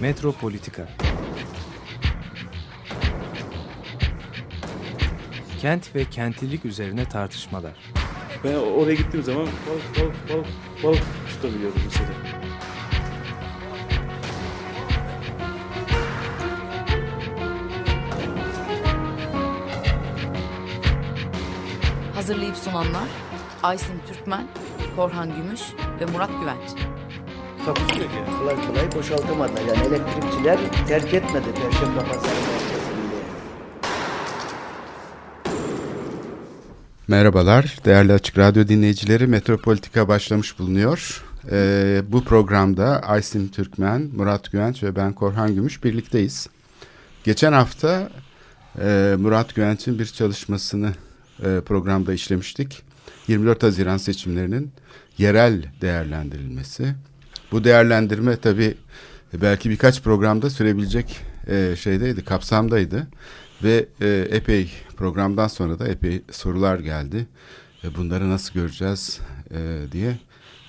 Metropolitika Kent ve kentlilik üzerine tartışmalar. Ben oraya gittiğim zaman balık balık balık balık tutabiliyordum mesela. Hazırlayıp sunanlar Aysin Türkmen, Korhan Gümüş ve Murat Güvenç. Takusuyor ki. Kolay kolay boşaltamadı. Yani elektrikçiler terk etmedi Perşembe Pazarı merkezinde. Merhabalar, değerli Açık Radyo dinleyicileri. Metropolitika başlamış bulunuyor. Ee, bu programda Aysin Türkmen, Murat Güvenç ve ben Korhan Gümüş birlikteyiz. Geçen hafta e, Murat Güvenç'in bir çalışmasını e, programda işlemiştik. 24 Haziran seçimlerinin yerel değerlendirilmesi. Bu değerlendirme tabii belki birkaç programda sürebilecek e, şeydeydi, kapsamdaydı. Ve e, epey programdan sonra da epey sorular geldi. E, bunları nasıl göreceğiz e, diye.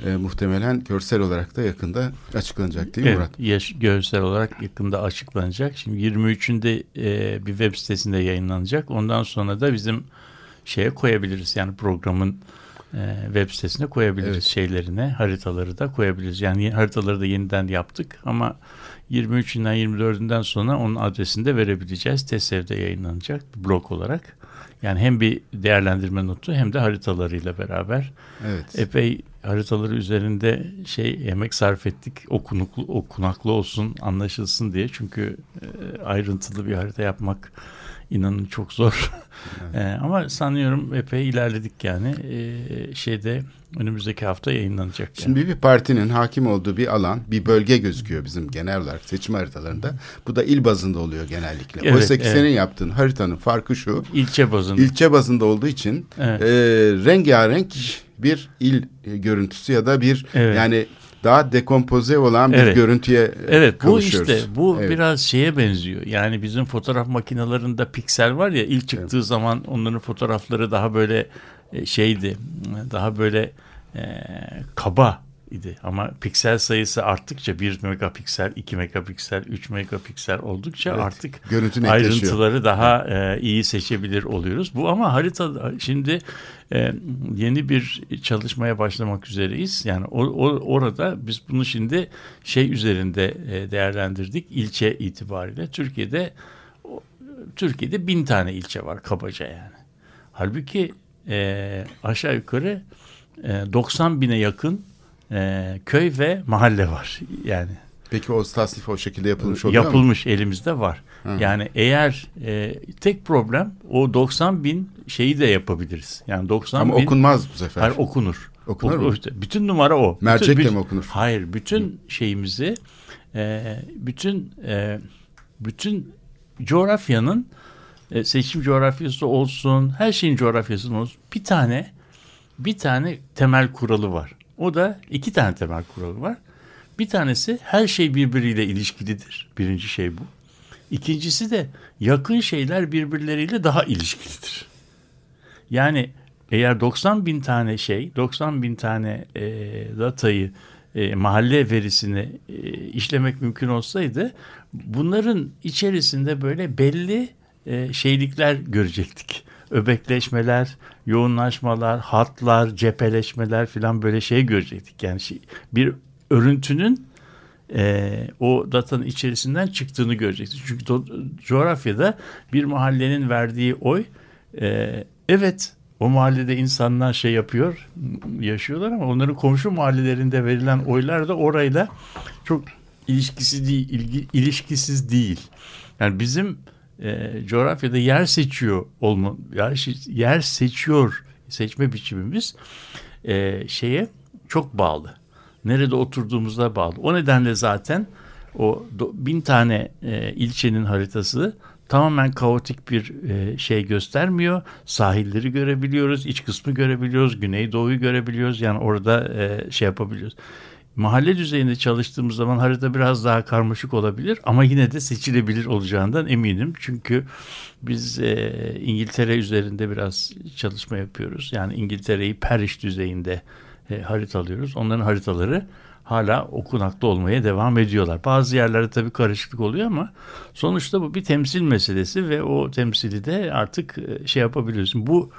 E, muhtemelen görsel olarak da yakında açıklanacak değil mi Evet, Murat? yaş- görsel olarak yakında açıklanacak. Şimdi 23'ünde e, bir web sitesinde yayınlanacak. Ondan sonra da bizim şeye koyabiliriz. Yani programın e, web sitesine koyabiliriz Evet. şeylerine, haritaları da koyabiliriz. Yani haritaları da yeniden yaptık ama 23'ünden 24'ünden sonra onun adresini de verebileceğiz. TESEV'de yayınlanacak blog olarak. Yani hem bir değerlendirme notu hem de haritalarıyla beraber Evet. epey haritaları üzerinde şey emek sarf ettik. Okunuklu, okunaklı olsun, anlaşılsın diye. Çünkü e, ayrıntılı bir harita yapmak inanın çok zor. E, ama sanıyorum epey ilerledik yani. E, şeyde önümüzdeki hafta yayınlanacak. yani. Şimdi bir partinin hakim olduğu bir alan, bir bölge gözüküyor bizim genel olarak seçim haritalarında. Bu da il bazında oluyor genellikle. Evet, Oysa ki evet. senin yaptığın haritanın farkı şu. İlçe bazında. ilçe bazında olduğu için Evet. e, rengarenk bir il e, görüntüsü ya da bir Evet. yani daha dekompoze olan bir Evet. görüntüye e, Evet bu işte bu Evet. biraz şeye benziyor. Yani bizim fotoğraf makinelerinde piksel var ya ilk çıktığı zaman onların fotoğrafları daha böyle e, şeydi. Daha böyle e, kaba idi. Ama piksel sayısı arttıkça 1 megapiksel, 2 megapiksel, 3 megapiksel oldukça Evet, artık ayrıntıları daha e, iyi seçebilir oluyoruz. Bu ama harita şimdi e, yeni bir çalışmaya başlamak üzereyiz. Yani o, o- orada biz bunu şimdi şey üzerinde e, değerlendirdik ilçe itibariyle. Türkiye'de Türkiye'de bin tane ilçe var kabaca yani. Halbuki e, aşağı yukarı e, 90 bine yakın e, köy ve mahalle var yani. Peki o tasnif o şekilde yapılmış oluyor mu? Yapılmış elimizde var. Hı. Yani eğer e, tek problem o 90 bin şeyi de yapabiliriz. Yani 90 Ama bin okunmaz bu sefer. Hayır, okunur. Okunur O- mu? bütün numara o. Mercekle bütün, mi okunur? Hayır, bütün şeyimizi e, bütün e, bütün coğrafyanın e, seçim coğrafyası olsun, her şeyin coğrafyası olsun. Bir tane bir tane temel kuralı var. O da iki tane temel kuralı var. Bir tanesi her şey birbiriyle ilişkilidir. Birinci şey bu. İkincisi de yakın şeyler birbirleriyle daha ilişkilidir. Yani eğer 90 bin tane şey, 90 bin tane e, datayı, e, mahalle verisini e, işlemek mümkün olsaydı bunların içerisinde böyle belli e, şeylikler görecektik. Öbekleşmeler, yoğunlaşmalar, hatlar, cepheleşmeler falan böyle şey görecektik. Yani şey, bir örüntünün e, o datanın içerisinden çıktığını görecektik. Çünkü do- coğrafyada bir mahallenin verdiği oy e, evet o mahallede insanlar şey yapıyor, yaşıyorlar ama onların komşu mahallelerinde verilen oylar da orayla çok ilişkisi değil, ilgi, ilişkisiz değil. Yani bizim e, coğrafyada yer seçiyor olma, yer, yer seçiyor seçme biçimimiz e, şeye çok bağlı. Nerede oturduğumuza bağlı. O nedenle zaten o bin tane e, ilçenin haritası tamamen kaotik bir e, şey göstermiyor. Sahilleri görebiliyoruz, iç kısmı görebiliyoruz, güneydoğuyu görebiliyoruz. Yani orada e, şey yapabiliyoruz. Mahalle düzeyinde çalıştığımız zaman harita biraz daha karmaşık olabilir ama yine de seçilebilir olacağından eminim. Çünkü biz e, İngiltere üzerinde biraz çalışma yapıyoruz. Yani İngiltere'yi Parish düzeyinde e, haritalıyoruz. Onların haritaları hala okunaklı olmaya devam ediyorlar. Bazı yerlerde tabii karışıklık oluyor ama sonuçta bu bir temsil meselesi ve o temsili de artık e, şey yapabiliyorsun. Bu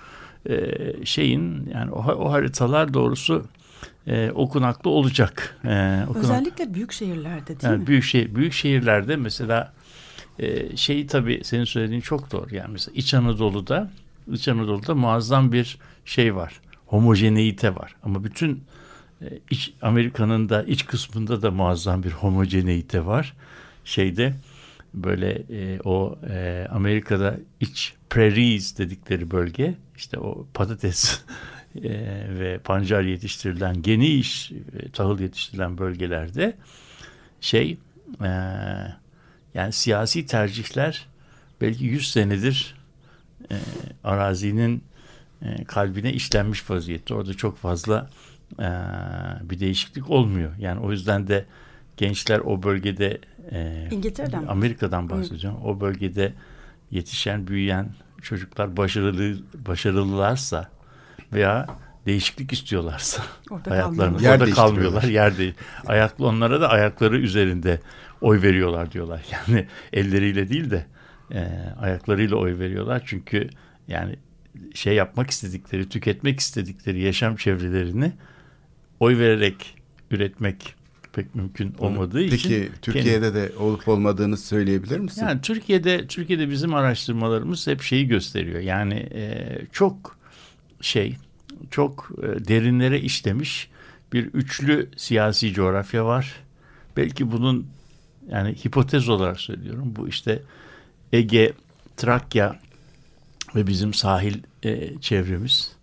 e, şeyin yani o, o haritalar doğrusu e, okunaklı olacak. E, okunak, Özellikle büyük şehirlerde değil yani mi? büyük şey büyük şehirlerde mesela e, şeyi tabii senin söylediğin çok doğru. Yani mesela İç Anadolu'da İç Anadolu'da muazzam bir şey var. Homojeneite var. Ama bütün e, iç Amerika'nın da iç kısmında da muazzam bir homojeneite var. Şeyde böyle e, o e, Amerika'da iç prairies dedikleri bölge işte o patates e, ve pancar yetiştirilen geniş e, tahıl yetiştirilen bölgelerde şey e, yani siyasi tercihler belki 100 senedir e, arazinin e, kalbine işlenmiş vaziyette. Orada çok fazla e, bir değişiklik olmuyor. Yani o yüzden de gençler o bölgede e, İngiltere'den? Amerika'dan bahsedeceğim. O bölgede yetişen, büyüyen çocuklar başarılı başarılılarsa veya değişiklik istiyorlarsa Orada hayatlarında kalmıyorlar. Yer orada kalmıyorlar. Yer değil. Ayaklı onlara da ayakları üzerinde oy veriyorlar diyorlar. Yani elleriyle değil de e, ayaklarıyla oy veriyorlar. Çünkü yani şey yapmak istedikleri, tüketmek istedikleri yaşam çevrelerini oy vererek üretmek pek mümkün olmadığı Peki için Türkiye'de de olup olmadığını söyleyebilir misin? yani Türkiye'de Türkiye'de bizim araştırmalarımız hep şeyi gösteriyor. Yani e, çok şey, çok e, derinlere işlemiş bir üçlü siyasi coğrafya var. Belki bunun yani hipotez olarak söylüyorum. Bu işte Ege, Trakya ve bizim sahil e, çevremiz.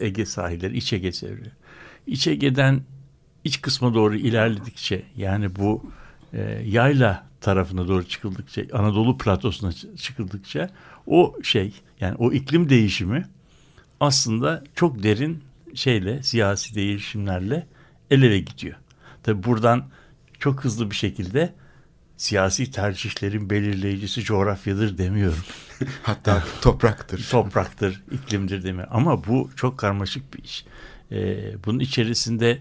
Ege sahilleri, İç Ege çevre. İç Ege'den iç kısma doğru ilerledikçe yani bu e, yayla tarafına doğru çıkıldıkça Anadolu platosuna çı- çıkıldıkça o şey yani o iklim değişimi aslında çok derin şeyle siyasi değişimlerle el ele gidiyor. Tabi buradan çok hızlı bir şekilde siyasi tercihlerin belirleyicisi coğrafyadır demiyorum. Hatta topraktır. Topraktır, iklimdir demiyorum. Ama bu çok karmaşık bir iş. Ee, bunun içerisinde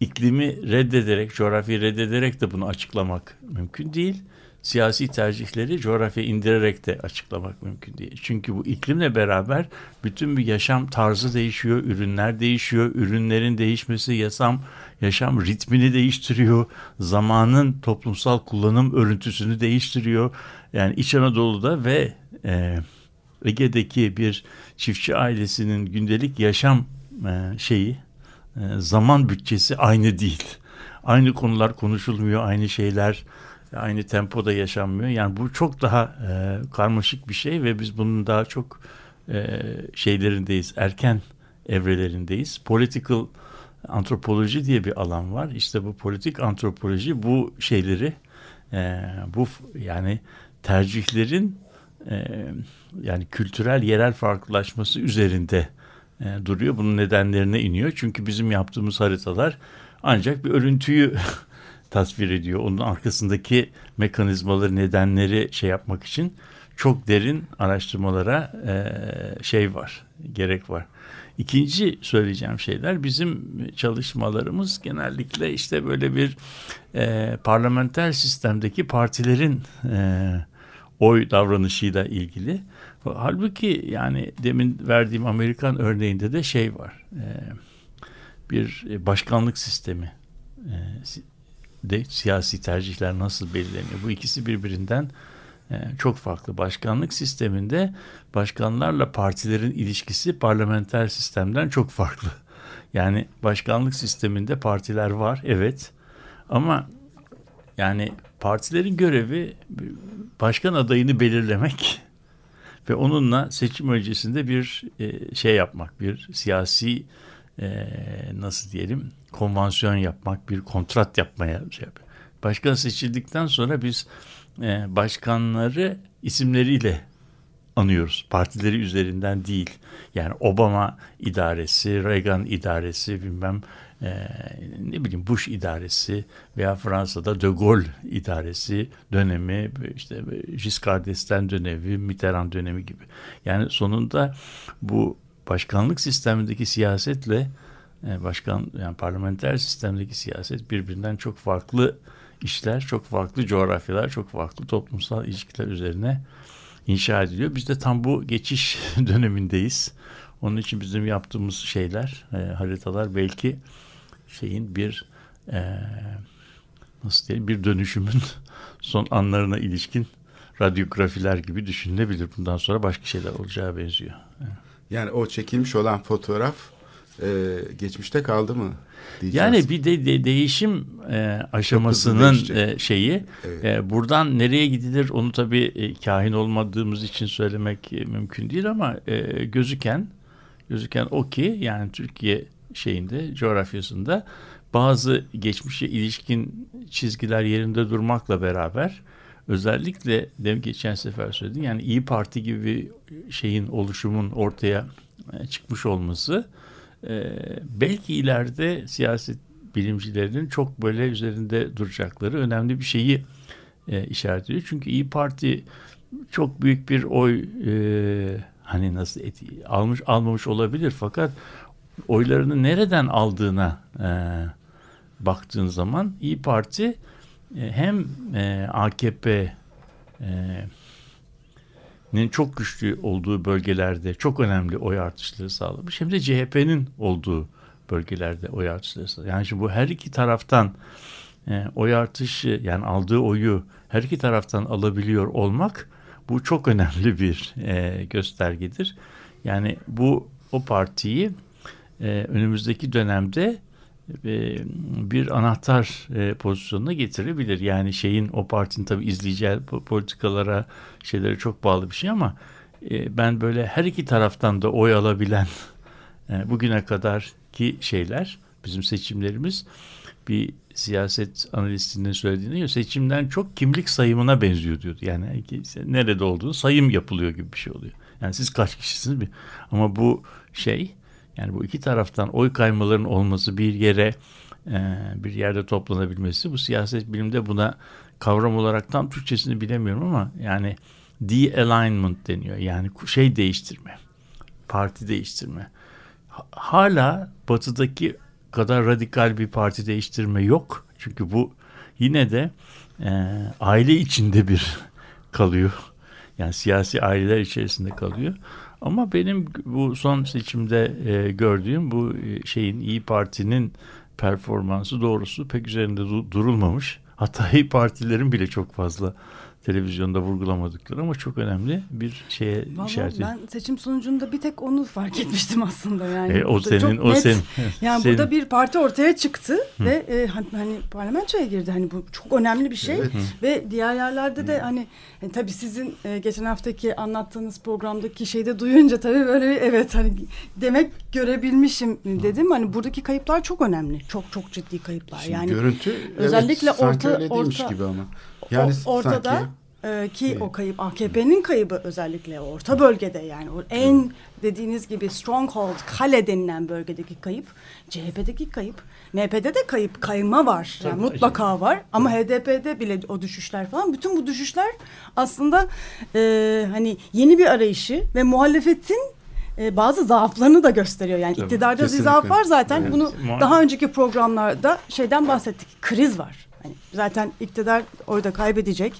iklimi reddederek, coğrafyayı reddederek de bunu açıklamak mümkün değil. Siyasi tercihleri coğrafya indirerek de açıklamak mümkün değil. Çünkü bu iklimle beraber bütün bir yaşam tarzı değişiyor, ürünler değişiyor, ürünlerin değişmesi yaşam yaşam ritmini değiştiriyor, zamanın toplumsal kullanım örüntüsünü değiştiriyor. Yani İç Anadolu'da ve e, Ege'deki bir çiftçi ailesinin gündelik yaşam e, şeyi e, zaman bütçesi aynı değil. Aynı konular konuşulmuyor, aynı şeyler aynı tempoda yaşanmıyor. Yani bu çok daha e, karmaşık bir şey ve biz bunun daha çok e, şeylerindeyiz, erken evrelerindeyiz. Political antropoloji diye bir alan var. İşte bu politik antropoloji bu şeyleri e, bu yani tercihlerin e, yani kültürel yerel farklılaşması üzerinde e, duruyor. Bunun nedenlerine iniyor. Çünkü bizim yaptığımız haritalar ancak bir örüntüyü tasvir ediyor. Onun arkasındaki mekanizmaları, nedenleri şey yapmak için çok derin araştırmalara e, şey var, gerek var. İkinci söyleyeceğim şeyler bizim çalışmalarımız genellikle işte böyle bir e, parlamenter sistemdeki partilerin e, oy davranışıyla ilgili. Halbuki yani demin verdiğim Amerikan örneğinde de şey var. E, bir başkanlık sistemi e, de siyasi tercihler nasıl belirleniyor? Bu ikisi birbirinden e, çok farklı. Başkanlık sisteminde başkanlarla partilerin ilişkisi parlamenter sistemden çok farklı. Yani başkanlık sisteminde partiler var evet ama yani partilerin görevi başkan adayını belirlemek ve onunla seçim öncesinde bir e, şey yapmak, bir siyasi e, nasıl diyelim konvansiyon yapmak, bir kontrat yapmaya şey. Başkan seçildikten sonra biz e, başkanları isimleriyle anıyoruz. Partileri üzerinden değil. Yani Obama idaresi, Reagan idaresi, bilmem e, ne bileyim Bush idaresi veya Fransa'da De Gaulle idaresi dönemi, işte Giscard d'Estaing dönemi, Mitterrand dönemi gibi. Yani sonunda bu başkanlık sistemindeki siyasetle e, başkan yani parlamenter sistemdeki siyaset birbirinden çok farklı işler, çok farklı coğrafyalar, çok farklı toplumsal ilişkiler üzerine inşa ediliyor. Biz de tam bu geçiş dönemindeyiz. Onun için bizim yaptığımız şeyler, e, haritalar belki şeyin bir e, nasıl diyelim bir dönüşümün son anlarına ilişkin radyografiler gibi düşünülebilir. Bundan sonra başka şeyler olacağı benziyor. Yani o çekilmiş olan fotoğraf e, geçmişte kaldı mı? Diyeceğiz. Yani bir de, de değişim e, aşamasının e, şeyi Evet. e, buradan nereye gidilir onu tabii e, kahin olmadığımız için söylemek e, mümkün değil ama e, gözüken gözüken o ki yani Türkiye şeyinde coğrafyasında bazı geçmişe ilişkin çizgiler yerinde durmakla beraber özellikle dem geçen sefer söyledim yani İyi Parti gibi bir şeyin oluşumun ortaya e, çıkmış olması e, belki ileride siyaset bilimcilerinin çok böyle üzerinde duracakları önemli bir şeyi e, işaret ediyor. Çünkü İyi Parti çok büyük bir oy e, hani nasıl eti, almış almamış olabilir fakat oylarını nereden aldığına e, baktığın zaman İyi Parti hem e, AKP e, çok güçlü olduğu bölgelerde çok önemli oy artışları sağlamış. Hem de CHP'nin olduğu bölgelerde oy artışları sağlamış. Yani şimdi bu her iki taraftan e, oy artışı yani aldığı oyu her iki taraftan alabiliyor olmak bu çok önemli bir e, göstergedir. Yani bu o partiyi e, önümüzdeki dönemde e, bir anahtar e, pozisyonuna getirebilir. Yani şeyin o partinin tabii izleyeceği po- politikalara şeylere çok bağlı bir şey ama e, ben böyle her iki taraftan da oy alabilen e, bugüne kadar ki şeyler bizim seçimlerimiz bir siyaset analistinin söylediğine göre seçimden çok kimlik sayımına benziyor diyordu. Yani nerede olduğunu sayım yapılıyor gibi bir şey oluyor. Yani siz kaç kişisiniz bir ama bu şey yani bu iki taraftan oy kaymalarının olması bir yere e, bir yerde toplanabilmesi bu siyaset bilimde buna kavram olarak tam Türkçesini bilemiyorum ama yani de-alignment deniyor. Yani şey değiştirme. Parti değiştirme. Ha- Hala batıdaki kadar radikal bir parti değiştirme yok. Çünkü bu yine de e, aile içinde bir kalıyor. Yani siyasi aileler içerisinde kalıyor. Ama benim bu son seçimde e, gördüğüm bu e, şeyin İyi Parti'nin performansı doğrusu pek üzerinde du- durulmamış. Hatta İyi Partilerin bile çok fazla televizyonda vurgulamadıkları ama çok önemli bir şeye Vallahi işaret ediyor. ben seçim sonucunda bir tek onu fark etmiştim aslında yani. E, o senin, çok o net- senin. Yani senin. burada bir parti ortaya çıktı ve e, hani, parlamentoya girdi. Hani bu çok önemli bir şey Evet. ve diğer yerlerde de hani e, tabii sizin e, geçen haftaki anlattığınız programdaki şeyde duyunca tabii böyle bir evet hani demek görebilmişim dedim. Hani buradaki kayıplar çok önemli. Çok çok ciddi kayıplar. Şimdi yani görüntü özellikle evet, sanki orta- orta- gibi ama. Yani o, ortada sanki e, ki o kayıp AKP'nin kaybı özellikle orta bölgede yani o en dediğiniz gibi stronghold kale denilen bölgedeki kayıp CHP'deki kayıp MHP'de de kayıp kayma var yani Tabii, mutlaka var ama HDP'de bile o düşüşler falan bütün bu düşüşler aslında e, hani yeni bir arayışı ve muhalefetin e, bazı zaaflarını da gösteriyor. Yani Tabii, iktidarda bir zaaf var zaten. Evet, Bunu daha önceki programlarda şeyden bahsettik. Kriz var. Hani zaten iktidar orada kaybedecek.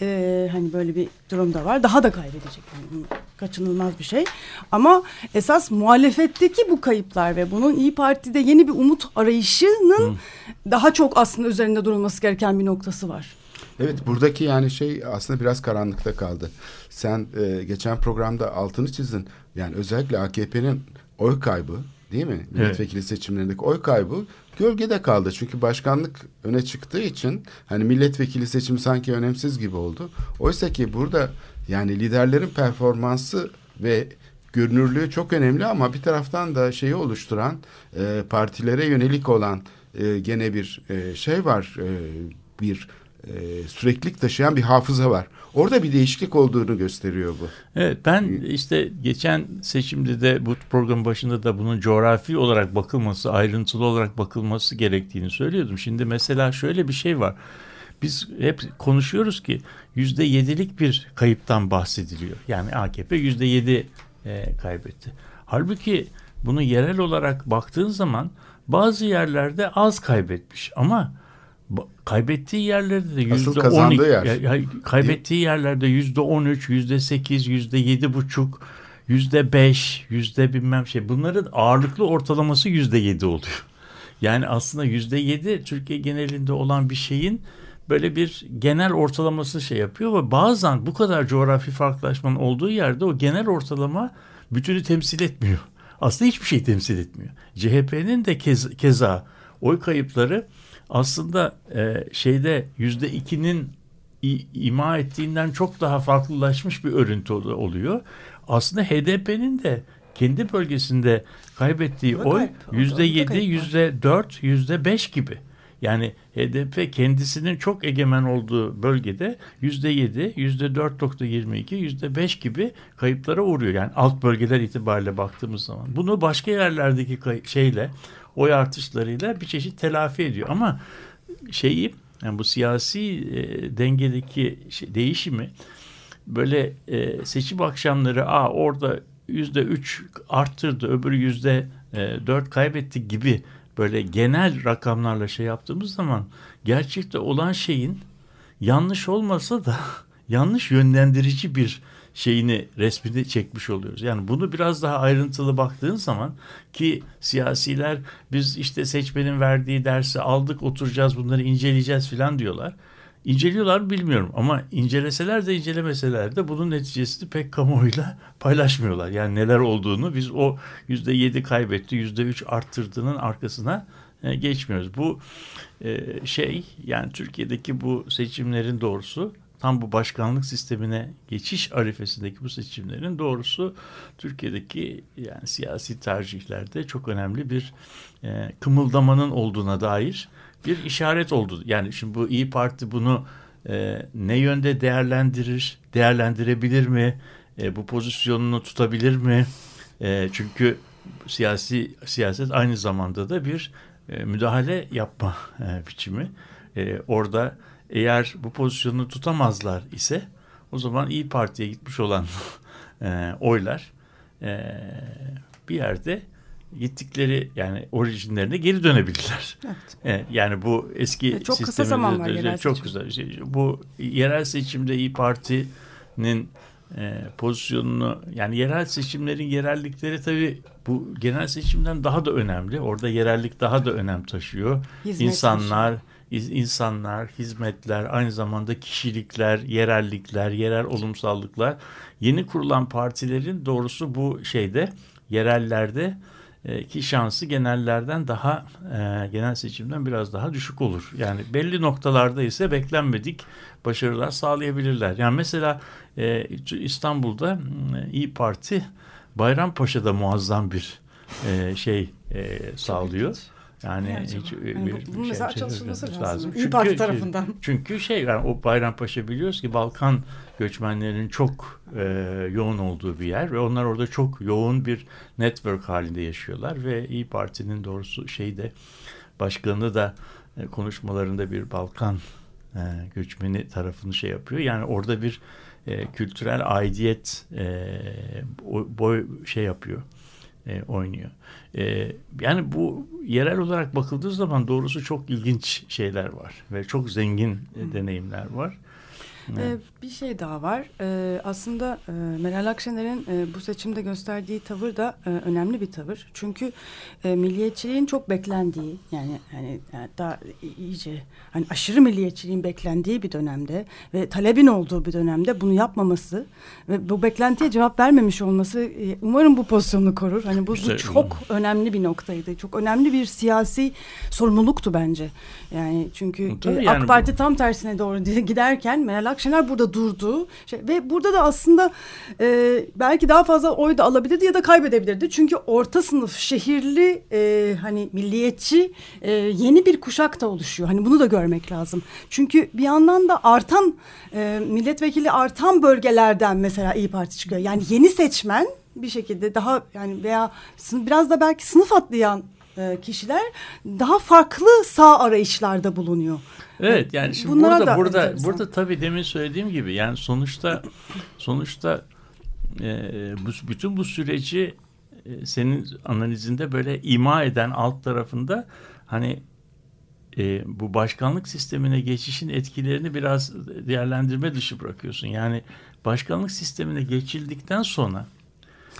Ee, hani böyle bir durum da var. Daha da kaybedecek. Yani kaçınılmaz bir şey. Ama esas muhalefetteki bu kayıplar ve bunun İyi Parti'de yeni bir umut arayışının daha çok aslında üzerinde durulması gereken bir noktası var. Evet buradaki yani şey aslında biraz karanlıkta kaldı. Sen e, geçen programda altını çizdin. Yani özellikle AKP'nin oy kaybı değil mi? Milletvekili seçimlerindeki oy kaybı gölgede kaldı. Çünkü başkanlık öne çıktığı için hani milletvekili seçimi sanki önemsiz gibi oldu. Oysa ki burada yani liderlerin performansı ve görünürlüğü çok önemli ama bir taraftan da şeyi oluşturan e, partilere yönelik olan e, gene bir e, şey var. E, bir e, süreklilik taşıyan bir hafıza var. Orada bir değişiklik olduğunu gösteriyor bu. Evet ben işte geçen seçimde de bu programın başında da bunun coğrafi olarak bakılması, ayrıntılı olarak bakılması gerektiğini söylüyordum. Şimdi mesela şöyle bir şey var. Biz hep konuşuyoruz ki yüzde yedilik bir kayıptan bahsediliyor. Yani AKP yüzde yedi e, kaybetti. Halbuki bunu yerel olarak baktığın zaman bazı yerlerde az kaybetmiş ama kaybettiği yerlerde de yüzde 12 yer. kaybettiği yerlerde yüzde 13, yüzde 8, yüzde yedi buçuk, yüzde 5, yüzde bilmem şey bunların ağırlıklı ortalaması yüzde 7 oluyor. Yani aslında yüzde 7 Türkiye genelinde olan bir şeyin böyle bir genel ortalaması şey yapıyor ve bazen bu kadar coğrafi farklılaşmanın olduğu yerde o genel ortalama bütünü temsil etmiyor. Aslında hiçbir şey temsil etmiyor. CHP'nin de kez, keza oy kayıpları aslında e, şeyde yüzde ikinin ima ettiğinden çok daha farklılaşmış bir örüntü ol- oluyor. Aslında HDP'nin de kendi bölgesinde kaybettiği O da oy yüzde yedi, yüzde dört, yüzde beş gibi. Yani HDP kendisinin çok egemen olduğu bölgede yüzde yedi, yüzde dört nokta yirmi iki, yüzde beş gibi kayıplara uğruyor. Yani alt bölgeler itibariyle baktığımız zaman. Bunu başka yerlerdeki şeyle, oy artışlarıyla bir çeşit telafi ediyor. Ama şeyi, yani bu siyasi e, dengedeki şey- değişimi böyle e, seçim akşamları Aa, orada yüzde üç arttırdı öbürü yüzde e, dört kaybetti gibi böyle genel rakamlarla şey yaptığımız zaman gerçekte olan şeyin yanlış olmasa da yanlış yönlendirici bir şeyini resmini çekmiş oluyoruz. Yani bunu biraz daha ayrıntılı baktığın zaman ki siyasiler biz işte seçmenin verdiği dersi aldık oturacağız bunları inceleyeceğiz filan diyorlar. İnceliyorlar bilmiyorum ama inceleseler de incelemeseler de bunun neticesini pek kamuoyuyla paylaşmıyorlar. Yani neler olduğunu biz o yüzde yedi kaybetti yüzde üç arttırdığının arkasına e, geçmiyoruz. Bu e, şey yani Türkiye'deki bu seçimlerin doğrusu tam bu başkanlık sistemine geçiş arifesindeki bu seçimlerin doğrusu Türkiye'deki yani siyasi tercihlerde çok önemli bir e, kımıldamanın olduğuna dair bir işaret oldu. Yani şimdi bu İyi Parti bunu e, ne yönde değerlendirir, değerlendirebilir mi? E, bu pozisyonunu tutabilir mi? E, çünkü siyasi siyaset aynı zamanda da bir e, müdahale yapma e, biçimi. E, orada eğer bu pozisyonunu tutamazlar ise o zaman İyi Parti'ye gitmiş olan e, oylar e, bir yerde gittikleri yani orijinlerine geri dönebilirler. Evet. Evet, yani bu eski E, çok kısa sistemi zaman de- var de- yerel çok seçim. kısa. Şey, Bu yerel seçimde İyi Parti'nin e, pozisyonunu yani yerel seçimlerin yerellikleri tabii bu genel seçimden daha da önemli. Orada yerellik daha da önem taşıyor. Hizmet insanlar, iz- insanlar, hizmetler, aynı zamanda kişilikler, yerellikler, yerel olumsallıklar. Yeni kurulan partilerin doğrusu bu şeyde yerellerde e, ki şansı genellerden daha e, genel seçimden biraz daha düşük olur. Yani belli noktalarda ise beklenmedik başarılar sağlayabilirler. Yani mesela e, İstanbul'da e, İyi Parti Bayrampaşa'da muazzam bir şey sağlıyor. Yani Yani hiç, e, Yani bir- bu- bunun bir mesela şey- çalışılması şey- lazım. İyi Parti tarafından. Çünkü şey yani o Bayrampaşa biliyoruz ki Balkan göçmenlerinin çok e, yoğun olduğu bir yer ve onlar orada çok yoğun bir network halinde yaşıyorlar ve İyi Parti'nin doğrusu şeyde başkanı da e, konuşmalarında bir Balkan e, göçmeni tarafını şey yapıyor. Yani orada bir e, kültürel aidiyet e, boy şey yapıyor e, oynuyor. E, yani bu yerel olarak bakıldığı zaman doğrusu çok ilginç şeyler var ve çok zengin e, deneyimler var. Ee, bir şey daha var. Ee, aslında e, Meral Akşener'in e, bu seçimde gösterdiği tavır da e, önemli bir tavır. Çünkü e, milliyetçiliğin çok beklendiği yani yani daha iyice hani aşırı milliyetçiliğin beklendiği bir dönemde ve talebin olduğu bir dönemde bunu yapmaması ve bu beklentiye cevap vermemiş olması e, umarım bu pozisyonunu korur. Hani bu, İşte- bu çok önemli bir noktaydı. Çok önemli bir siyasi sorumluluktu bence. Yani çünkü Tabii e, yani AK bu- Parti tam tersine doğru giderken Meral Akşener burada durdu. Şey, ve burada da aslında e, belki daha fazla oy da alabilirdi ya da kaybedebilirdi. Çünkü orta sınıf, şehirli, e, hani milliyetçi e, yeni bir kuşak da oluşuyor. Hani bunu da görmek lazım. Çünkü bir yandan da artan e, milletvekili artan bölgelerden mesela İyi Parti çıkıyor. Yani yeni seçmen bir şekilde daha yani veya biraz da belki sınıf atlayan e, kişiler daha farklı sağ arayışlarda bulunuyor. Evet yani şimdi Bunlara burada da burada enteresan. burada tabii demin söylediğim gibi yani sonuçta sonuçta e, bu, bütün bu süreci e, senin analizinde böyle ima eden alt tarafında hani e, bu başkanlık sistemine geçişin etkilerini biraz değerlendirme dışı bırakıyorsun. Yani başkanlık sistemine geçildikten sonra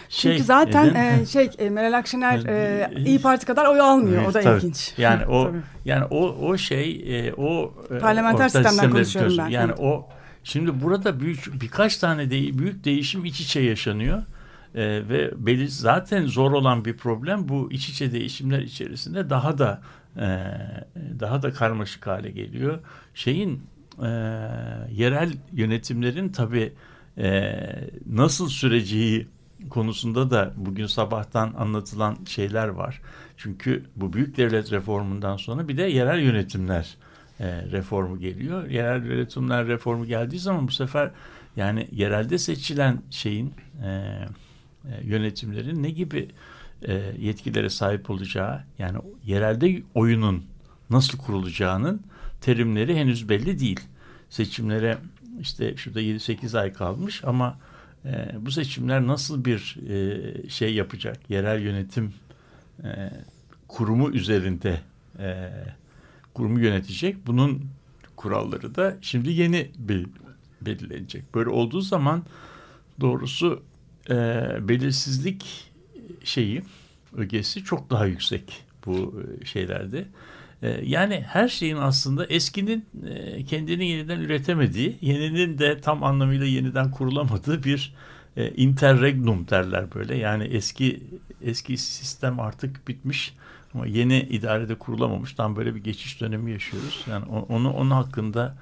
Çünkü şey, zaten neden- e, şey e, Meral Akşener e. İyi Parti kadar oy almıyor. O da Tabii. ilginç. Yani o Tabii. yani o o şey e, o e, Parlamenter sistemden konuşuyorum ben. Yani Evet. o şimdi burada büyük birkaç tane de, büyük değişim iç içe yaşanıyor. E, ve belli zaten zor olan bir problem bu iç içe değişimler içerisinde daha da e, daha da karmaşık hale geliyor. Şeyin e, yerel yönetimlerin tabii e, nasıl süreceği konusunda da bugün sabahtan anlatılan şeyler var. Çünkü bu büyük devlet reformundan sonra bir de yerel yönetimler e, reformu geliyor. Yerel yönetimler reformu geldiği zaman bu sefer yani yerelde seçilen şeyin e, e, yönetimlerin ne gibi e, yetkilere sahip olacağı yani yerelde oyunun nasıl kurulacağının terimleri henüz belli değil. Seçimlere işte şurada 7-8 ay kalmış ama e, bu seçimler nasıl bir e, şey yapacak? Yerel yönetim e, kurumu üzerinde e, kurumu yönetecek. Bunun kuralları da şimdi yeni bel- belirlenecek. Böyle olduğu zaman doğrusu e, belirsizlik şeyi ögesi çok daha yüksek bu e, şeylerde. Yani her şeyin aslında eskinin e, kendini yeniden üretemediği, yeninin de tam anlamıyla yeniden kurulamadığı bir e, interregnum derler böyle. Yani eski eski sistem artık bitmiş ama yeni idarede kurulamamış. Tam böyle bir geçiş dönemi yaşıyoruz. Yani onu onun hakkında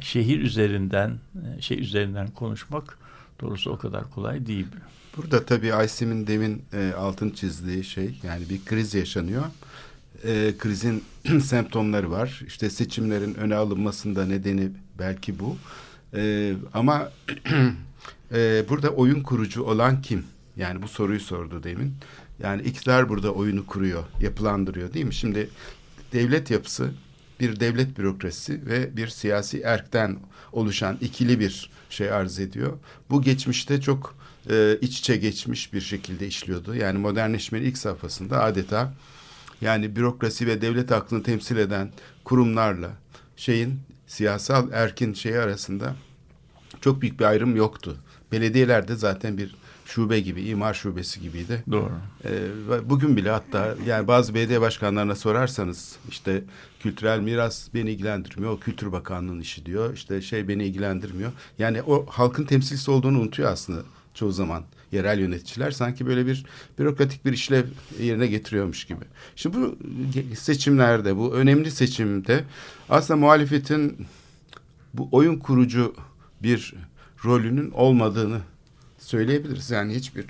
şehir üzerinden şey üzerinden konuşmak doğrusu o kadar kolay değil. Burada tabii Aysim'in demin e, altın çizdiği şey yani bir kriz yaşanıyor. E, krizin semptomları var. İşte seçimlerin öne alınmasında nedeni belki bu. E, ama e, burada oyun kurucu olan kim? Yani bu soruyu sordu demin. Yani iktidar burada oyunu kuruyor, yapılandırıyor değil mi? Şimdi devlet yapısı bir devlet bürokrasisi ve bir siyasi erkten oluşan ikili bir şey arz ediyor. Bu geçmişte çok e, iç içe geçmiş bir şekilde işliyordu. Yani modernleşmenin ilk safhasında adeta yani bürokrasi ve devlet aklını temsil eden kurumlarla şeyin siyasal erkin şeyi arasında çok büyük bir ayrım yoktu. Belediyelerde zaten bir şube gibi, imar şubesi gibiydi. Doğru. Ee, bugün bile hatta yani bazı belediye başkanlarına sorarsanız işte kültürel miras beni ilgilendirmiyor. O Kültür Bakanlığı'nın işi diyor. İşte şey beni ilgilendirmiyor. Yani o halkın temsilcisi olduğunu unutuyor aslında çoğu zaman yerel yöneticiler sanki böyle bir bürokratik bir işlev yerine getiriyormuş gibi. Şimdi bu seçimlerde bu önemli seçimde aslında muhalefetin bu oyun kurucu bir rolünün olmadığını söyleyebiliriz. Yani hiçbir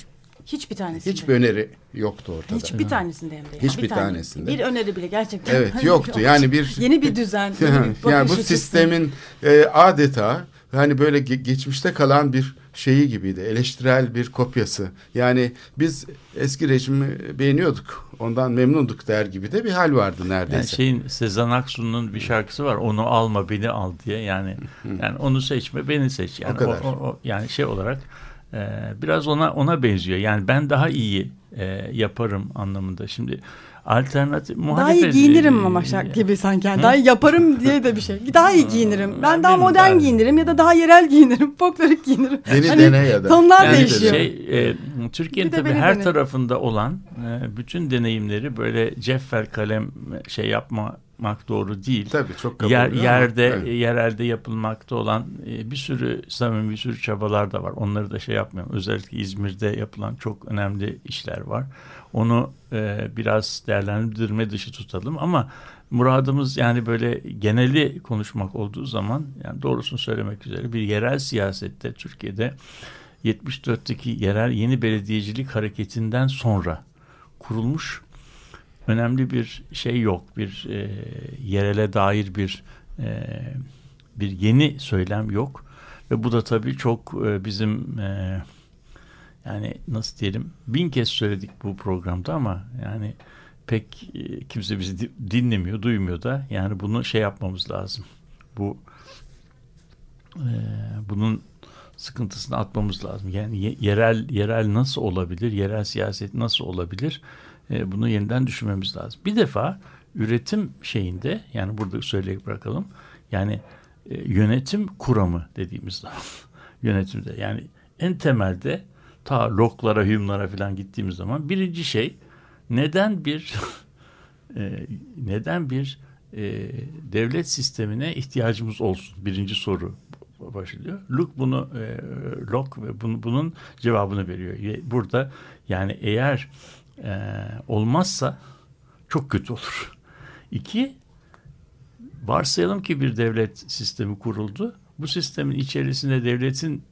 Hiçbir tanesinde. hiçbir öneri yoktu ortada. Hiçbir tanesinde hem de. ya. Hiçbir Bir tane. tanesinde. Bir öneri bile gerçekten. Evet Hani yoktu. Yani bir Yeni bir düzen. yani, bir yani bu sistemin e, adeta hani böyle ge- geçmişte kalan bir şeyi gibiydi. Eleştirel bir kopyası. Yani biz eski rejimi beğeniyorduk. Ondan memnunduk der gibi de bir hal vardı Yani neredeyse. şeyin Sezen Aksu'nun bir şarkısı var. Onu alma beni al diye. Yani yani onu seçme beni seç. Yani O kadar. o- o- yani şey olarak e, biraz ona ona benziyor. Yani ben daha iyi e, yaparım anlamında. Şimdi alternatif Daha muhalefet iyi giyinirim e, ama şarkı gibi sanki. Yani daha iyi yaparım diye de bir şey. Daha iyi giyinirim. Ben, Ben daha modern ben- giyinirim ya da daha yerel giyinirim. Folklorik giyinirim. Beni Hani dene ya da. Tonlar Yani değişiyor. şey, e, Türkiye'nin tabii her dene. tarafında olan e, bütün deneyimleri böyle ceffel kalem şey yapmak doğru değil. Tabii çok kabul Yer, yerde evet. yerelde yapılmakta olan e, bir sürü samimi bir sürü çabalar da var. Onları da şey yapmıyorum. Özellikle İzmir'de yapılan çok önemli işler var. Onu e, biraz değerlendirme dışı tutalım ama muradımız yani böyle geneli konuşmak olduğu zaman yani doğrusunu söylemek üzere bir yerel siyasette Türkiye'de 74'teki yerel yeni belediyecilik hareketinden sonra kurulmuş önemli bir şey yok. Bir e, yerele dair bir e, bir yeni söylem yok. Ve bu da tabii çok e, bizim e, yani nasıl diyelim bin kez söyledik bu programda ama yani pek e, kimse bizi di- dinlemiyor, duymuyor da yani bunu şey yapmamız lazım. Bu e, bunun sıkıntısını atmamız lazım. Yani ye- yerel yerel nasıl olabilir? Yerel siyaset nasıl olabilir? E, bunu yeniden düşünmemiz lazım. Bir defa üretim şeyinde yani burada söyleyip bırakalım. Yani e, yönetim kuramı dediğimiz zaman yönetimde yani en temelde ta Locke'lara, Hume'lara falan gittiğimiz zaman birinci şey neden bir e, neden bir devlet sistemine ihtiyacımız olsun? Birinci soru başlıyor. Luke bunu Locke bunu, bunun cevabını veriyor. Burada yani eğer e, olmazsa çok kötü olur. İki, varsayalım ki bir devlet sistemi kuruldu. Bu sistemin içerisinde devletin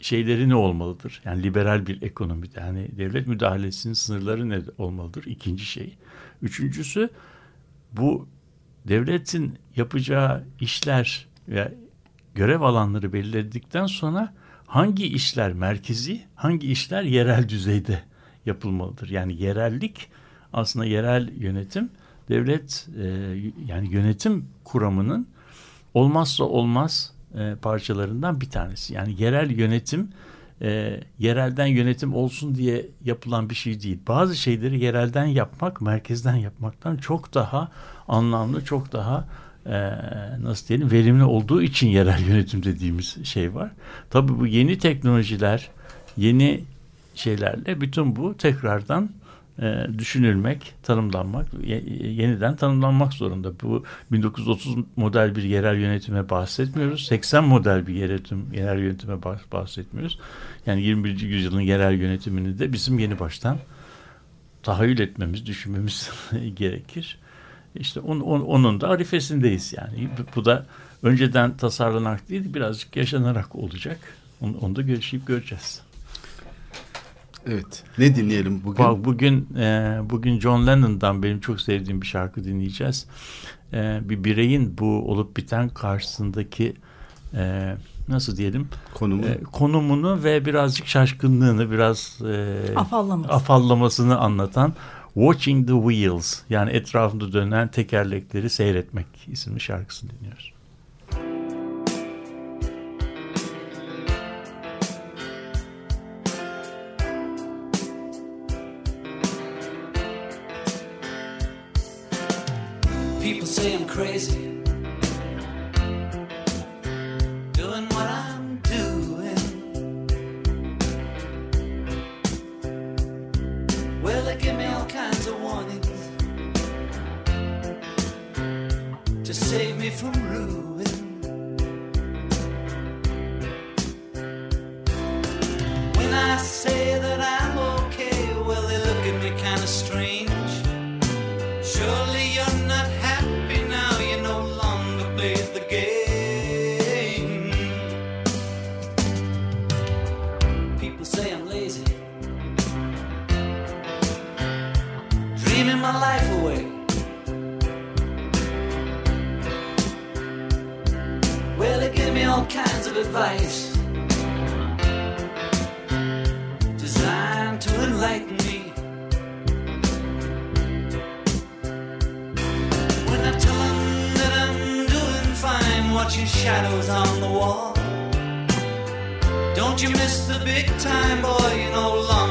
şeyleri ne olmalıdır? Yani liberal bir ekonomide yani devlet müdahalesinin sınırları ne olmalıdır? İkinci şey. Üçüncüsü bu devletin yapacağı işler ve görev alanları belirledikten sonra hangi işler merkezi, hangi işler yerel düzeyde yapılmalıdır? Yani yerellik aslında yerel yönetim devlet e, yani yönetim kuramının olmazsa olmaz e, parçalarından bir tanesi. Yani yerel yönetim e, yerelden yönetim olsun diye yapılan bir şey değil. Bazı şeyleri yerelden yapmak, merkezden yapmaktan çok daha anlamlı, çok daha e, nasıl diyelim verimli olduğu için yerel yönetim dediğimiz şey var. Tabii bu yeni teknolojiler, yeni şeylerle bütün bu tekrardan e, düşünülmek, tanımlanmak, ye- yeniden tanımlanmak zorunda. Bu 1930 model bir yerel yönetime bahsetmiyoruz. 80 model bir yönetim, yerel yönetime bah- bahsetmiyoruz. Yani 21. yüzyılın yerel yönetimini de bizim yeni baştan tahayyül etmemiz, düşünmemiz gerekir. İşte on, on- onun da arifesindeyiz yani. Bu da önceden tasarlanarak değil, birazcık yaşanarak olacak. Onu, onu da görüşüp göreceğiz. Evet. Ne dinleyelim bugün? Bak bugün e, bugün John Lennon'dan benim çok sevdiğim bir şarkı dinleyeceğiz. E, bir bireyin bu olup biten karşısındaki e, nasıl diyelim Konumu. e, konumunu ve birazcık şaşkınlığını, biraz e, Afallaması. afallamasını anlatan Watching the Wheels yani etrafında dönen tekerlekleri seyretmek isimli şarkısını dinliyoruz. Crazy. Dreaming my life away. Well, they give me all kinds of advice designed to enlighten me. When I tell them that I'm doing fine, watching shadows on the wall. Don't you miss the big time, boy? You're no longer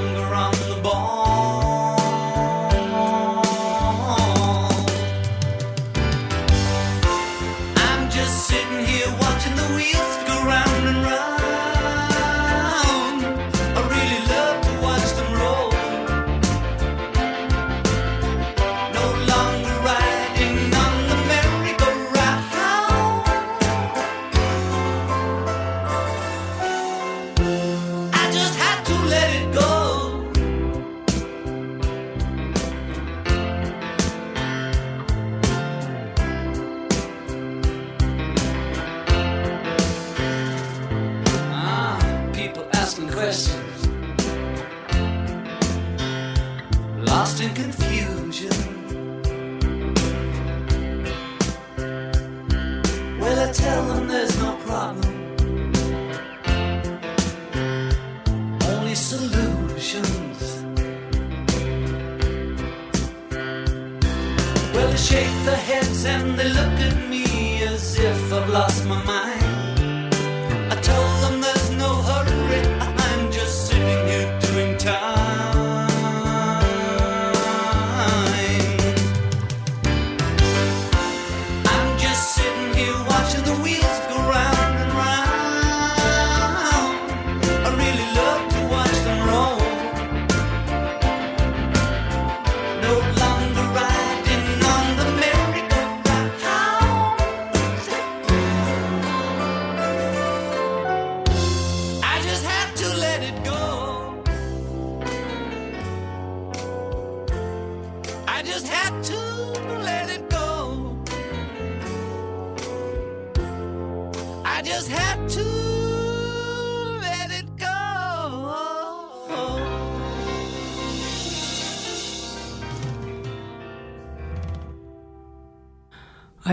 me as if I've lost my mind.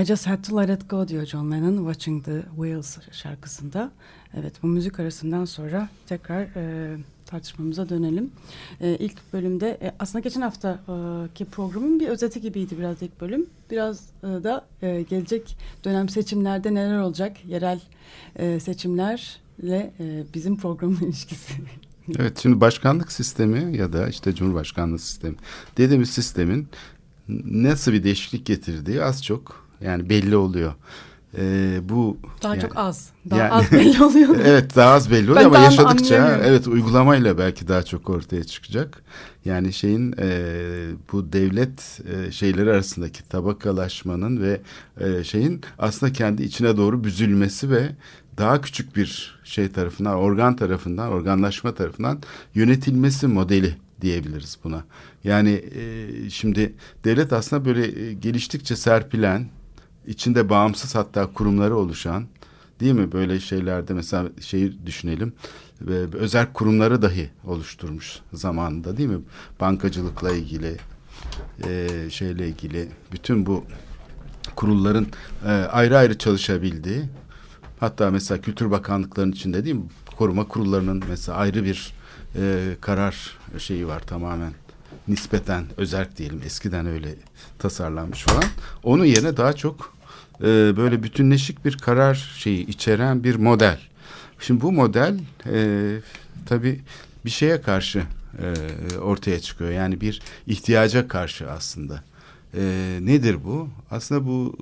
I Just Had To Let It Go diyor John Lennon Watching the Wheels şarkısında. Evet bu müzik arasından sonra tekrar e, tartışmamıza dönelim. E, ilk bölümde e, aslında geçen haftaki programın bir özeti gibiydi biraz ilk bölüm. Biraz e, da e, gelecek dönem seçimlerde neler olacak yerel e, seçimlerle e, bizim programın ilişkisi. Evet şimdi başkanlık sistemi ya da işte cumhurbaşkanlığı sistemi dediğimiz sistemin nasıl bir değişiklik getirdiği az çok yani belli oluyor. Ee, bu Daha yani- çok az. Daha yani- az belli oluyor. evet daha az belli oluyor Ben ama yaşadıkça evet uygulamayla belki daha çok ortaya çıkacak. Yani şeyin e, bu devlet e, şeyleri arasındaki tabakalaşmanın ve e, şeyin aslında kendi içine doğru büzülmesi ve daha küçük bir şey tarafından organ tarafından organlaşma tarafından yönetilmesi modeli diyebiliriz buna. Yani e, şimdi devlet aslında böyle e, geliştikçe serpilen içinde bağımsız hatta kurumları oluşan değil mi? Böyle şeylerde mesela şeyi düşünelim. Ve özel kurumları dahi oluşturmuş zamanında değil mi? Bankacılıkla ilgili e, şeyle ilgili bütün bu kurulların e, ayrı ayrı çalışabildiği hatta mesela Kültür Bakanlıklarının içinde değil mi? Koruma kurullarının mesela ayrı bir e, karar şeyi var tamamen nispeten özerk diyelim eskiden öyle tasarlanmış falan onun yerine daha çok e, böyle bütünleşik bir karar şeyi içeren bir model. Şimdi bu model e, tabii bir şeye karşı e, ortaya çıkıyor. Yani bir ihtiyaca karşı aslında. E, nedir bu? Aslında bu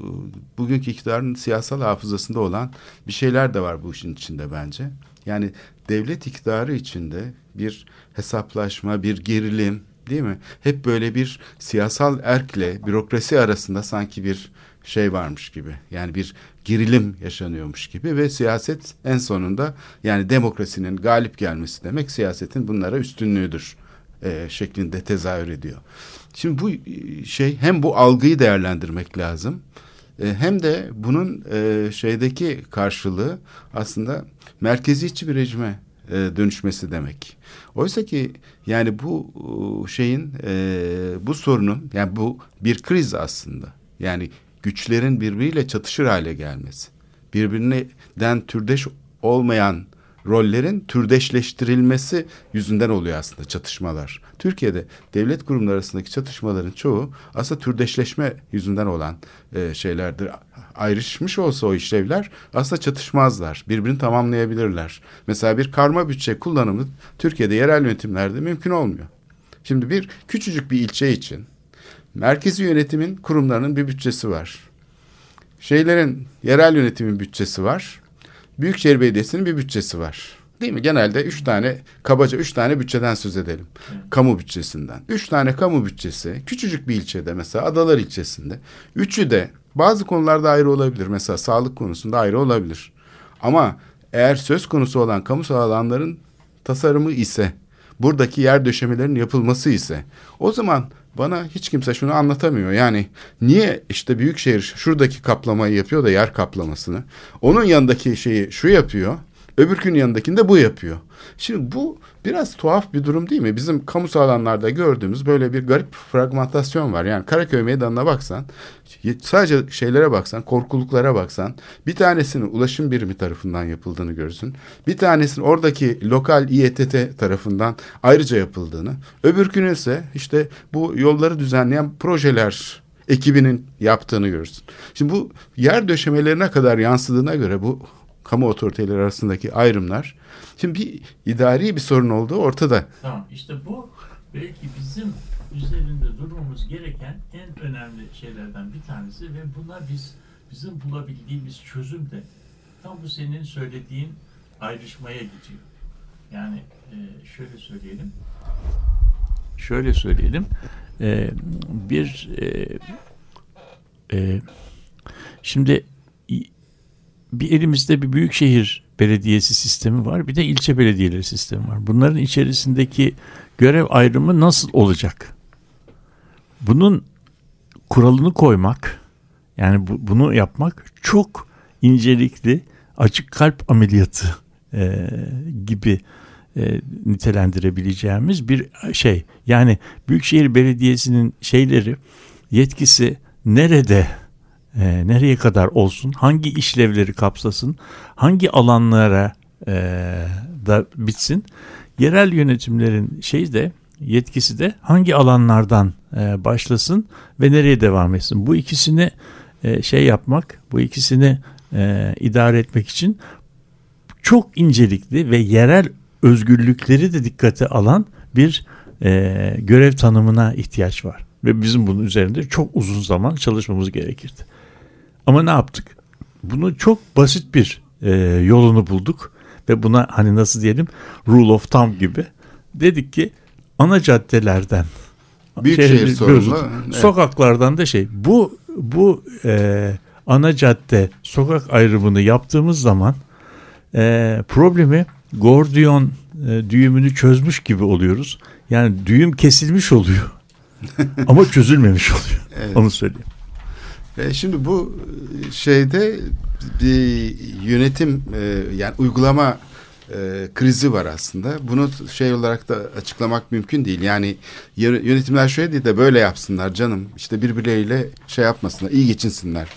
bugünkü iktidarın siyasal hafızasında olan bir şeyler de var bu işin içinde bence. Yani devlet iktidarı içinde bir hesaplaşma, bir gerilim değil mi? Hep böyle bir siyasal erkle bürokrasi arasında sanki bir şey varmış gibi. Yani bir gerilim yaşanıyormuş gibi ve siyaset en sonunda yani demokrasinin galip gelmesi demek siyasetin bunlara üstünlüğüdür e, şeklinde tezahür ediyor. Şimdi bu e, şey hem bu algıyı değerlendirmek lazım e, hem de bunun e, şeydeki karşılığı aslında merkeziyetçi bir rejime e, dönüşmesi demek. Oysa ki yani bu e, şeyin e, bu sorunun yani bu bir kriz aslında. Yani güçlerin birbiriyle çatışır hale gelmesi. Birbirinden türdeş olmayan rollerin türdeşleştirilmesi yüzünden oluyor aslında çatışmalar. Türkiye'de devlet kurumları arasındaki çatışmaların çoğu aslında türdeşleşme yüzünden olan e, şeylerdir. Ayrışmış olsa o işlevler aslında çatışmazlar. Birbirini tamamlayabilirler. Mesela bir karma bütçe kullanımı Türkiye'de yerel yönetimlerde mümkün olmuyor. Şimdi bir küçücük bir ilçe için merkezi yönetimin kurumlarının bir bütçesi var. Şeylerin yerel yönetimin bütçesi var. Büyükşehir Belediyesi'nin bir bütçesi var. Değil mi? Genelde üç tane, kabaca üç tane bütçeden söz edelim. Kamu bütçesinden. Üç tane kamu bütçesi, küçücük bir ilçede mesela Adalar ilçesinde. Üçü de bazı konularda ayrı olabilir. Mesela sağlık konusunda ayrı olabilir. Ama eğer söz konusu olan kamusal alanların tasarımı ise, buradaki yer döşemelerin yapılması ise, o zaman bana hiç kimse şunu anlatamıyor. Yani niye işte büyükşehir şuradaki kaplamayı yapıyor da yer kaplamasını, onun yanındaki şeyi şu yapıyor, öbürkünün yanındakinde bu yapıyor. Şimdi bu biraz tuhaf bir durum değil mi? Bizim kamusal alanlarda gördüğümüz böyle bir garip fragmentasyon var. Yani Karaköy Meydanı'na baksan, sadece şeylere baksan, korkuluklara baksan, bir tanesinin ulaşım birimi tarafından yapıldığını görürsün. Bir tanesinin oradaki lokal İETT tarafından ayrıca yapıldığını, öbürkünün ise işte bu yolları düzenleyen projeler ekibinin yaptığını görürsün. Şimdi bu yer döşemelerine kadar yansıdığına göre bu kamu otoriteleri arasındaki ayrımlar şimdi bir idari bir sorun olduğu ortada. Tamam işte bu belki bizim üzerinde durmamız gereken en önemli şeylerden bir tanesi ve buna biz bizim bulabildiğimiz çözüm de tam bu senin söylediğin ayrışmaya gidiyor. Yani e, şöyle söyleyelim. Şöyle söyleyelim. E, bir e, e, şimdi bir elimizde bir büyükşehir belediyesi sistemi var. Bir de ilçe belediyeleri sistemi var. Bunların içerisindeki görev ayrımı nasıl olacak? Bunun kuralını koymak yani bu, bunu yapmak çok incelikli açık kalp ameliyatı e, gibi e, nitelendirebileceğimiz bir şey. Yani Büyükşehir Belediyesi'nin şeyleri yetkisi nerede e, nereye kadar olsun hangi işlevleri kapsasın hangi alanlara e, da bitsin yerel yönetimlerin şey de yetkisi de hangi alanlardan e, başlasın ve nereye devam etsin. Bu ikisini e, şey yapmak, bu ikisini e, idare etmek için çok incelikli ve yerel özgürlükleri de dikkate alan bir e, görev tanımına ihtiyaç var. Ve bizim bunun üzerinde çok uzun zaman çalışmamız gerekirdi. Ama ne yaptık? Bunu çok basit bir e, yolunu bulduk ve buna hani nasıl diyelim rule of thumb gibi dedik ki ana caddelerden Büyükşehir şehrin- sorumlu. Evet. sokaklardan da şey bu bu e, ana cadde sokak ayrımını yaptığımız zaman e, problemi Gordiyon e, düğümünü çözmüş gibi oluyoruz. Yani düğüm kesilmiş oluyor. Ama çözülmemiş oluyor. Evet. Onu söyleyeyim. E, şimdi bu e, şeyde bir yönetim e, yani uygulama e, krizi var aslında. Bunu şey olarak da açıklamak mümkün değil. Yani yö- yönetimler şöyle değil de böyle yapsınlar canım. İşte birbirleriyle şey yapmasınlar, iyi geçinsinler.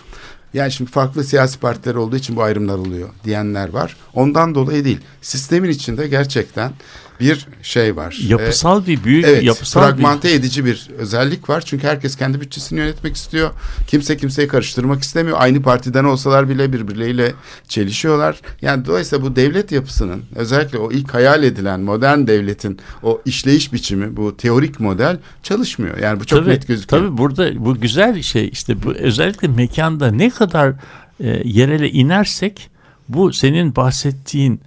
Yani şimdi farklı siyasi partiler olduğu için bu ayrımlar oluyor diyenler var. Ondan dolayı değil. Sistemin içinde gerçekten bir şey var. Yapısal bir büyük Evet, yapısal bir fragmente edici bir özellik var. Çünkü herkes kendi bütçesini yönetmek istiyor. Kimse kimseyi karıştırmak istemiyor. Aynı partiden olsalar bile birbirleriyle çelişiyorlar. Yani dolayısıyla bu devlet yapısının özellikle o ilk hayal edilen modern devletin o işleyiş biçimi, bu teorik model çalışmıyor. Yani bu çok tabii, net gözüküyor. Tabii burada bu güzel bir şey işte bu özellikle mekanda ne kadar e, yerele inersek bu senin bahsettiğin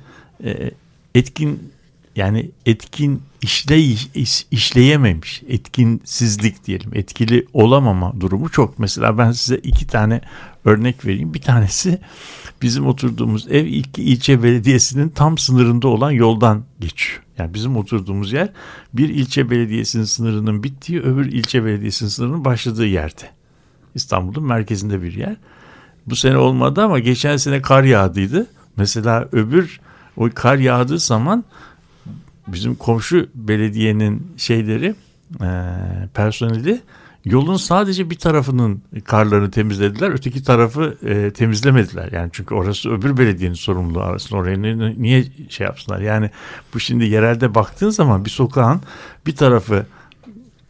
e, etkin yani etkin işley, iş- işleyememiş etkinsizlik diyelim etkili olamama durumu çok. Mesela ben size iki tane örnek vereyim. Bir tanesi bizim oturduğumuz ev ilk ilçe belediyesinin tam sınırında olan yoldan geçiyor. Yani bizim oturduğumuz yer bir ilçe belediyesinin sınırının bittiği öbür ilçe belediyesinin sınırının başladığı yerde. İstanbul'un merkezinde bir yer. Bu sene olmadı ama geçen sene kar yağdıydı. Mesela öbür o kar yağdığı zaman bizim komşu belediyenin şeyleri e, personeli yolun sadece bir tarafının karlarını temizlediler. Öteki tarafı e, temizlemediler. Yani çünkü orası öbür belediyenin sorumluluğu arasında. Oraya ni- niye şey yapsınlar? Yani bu şimdi yerelde baktığın zaman bir sokağın bir tarafı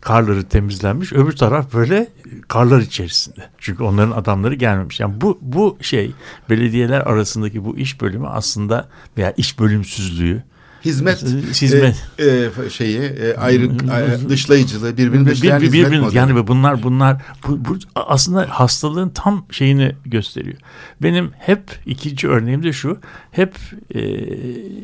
karları temizlenmiş öbür taraf böyle karlar içerisinde. Çünkü onların adamları gelmemiş. Yani bu bu şey belediyeler arasındaki bu iş bölümü aslında veya iş bölümsüzlüğü hizmet Hizmet. e, e, şeyi e, ayrı e, dışlayıcılığı birbirini Bir- dışlayan bir- hizmet birbirini- modeli. yani bunlar bunlar bu, bu aslında hastalığın tam şeyini gösteriyor. Benim hep ikinci örneğim de şu. Hep e,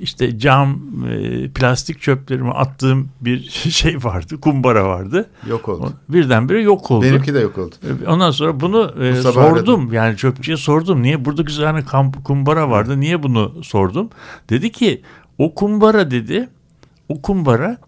işte cam e, plastik çöplerimi attığım bir şey vardı. Kumbara vardı. yok oldu. Birdenbire yok oldu. Benimki de yok oldu. Ondan sonra bunu e, Bu sordum. Yani çöpçüye sordum. Niye burada güzel kamp, kumbara vardı? Niye bunu sordum? Dedi ki o kumbara dedi. O kumbara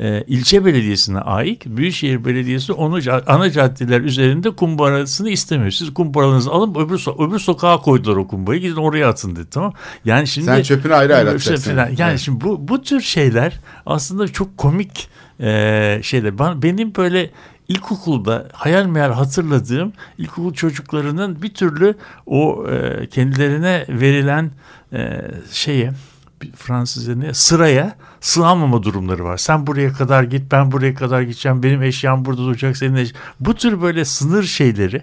e, ilçe belediyesine ait. Büyükşehir Belediyesi onu ana caddeler üzerinde kumbarasını istemiyor. Siz kumbaranızı alın öbür, so- öbür sokağa koydular o kumbarayı. Gidin oraya atın dedi. Tamam. Yani şimdi Sen çöpünü ayrı ayrı atacaksın. falan. Yani Evet. şimdi bu bu tür şeyler aslında çok komik e, şeyler. Ben, benim böyle ilkokulda hayal meyal hatırladığım ilkokul çocuklarının bir türlü o e, kendilerine verilen e, şeye Fransızca ne sıraya sığamama durumları var. Sen buraya kadar git ben buraya kadar gideceğim benim eşyam burada duracak senin eş... Bu tür böyle sınır şeyleri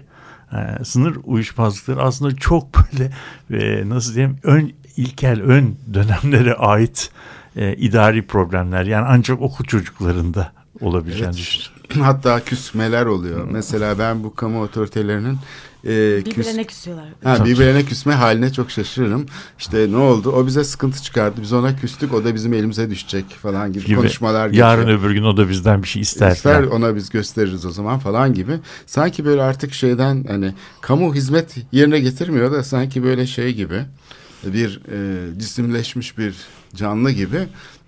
e, sınır uyuşmazlıkları aslında çok böyle e, nasıl diyeyim ön ilkel ön dönemlere ait e, idari problemler yani ancak okul çocuklarında olabileceğini düşünüyorum. Hatta küsmeler oluyor. Mesela ben bu kamu otoritelerinin e, küs, Birbirlerine küsüyorlar. ha, birbirine küsme haline çok şaşırırım. İşte ne oldu? O bize sıkıntı çıkardı. Biz ona küstük. O da bizim elimize düşecek falan gibi, Gibi. konuşmalar Yarın geçiyor. öbür gün o da bizden bir şey ister. İster falan. ona biz gösteririz o zaman falan gibi. Sanki böyle artık şeyden hani kamu hizmet yerine getirmiyor da sanki böyle şey gibi bir e, cisimleşmiş bir canlı gibi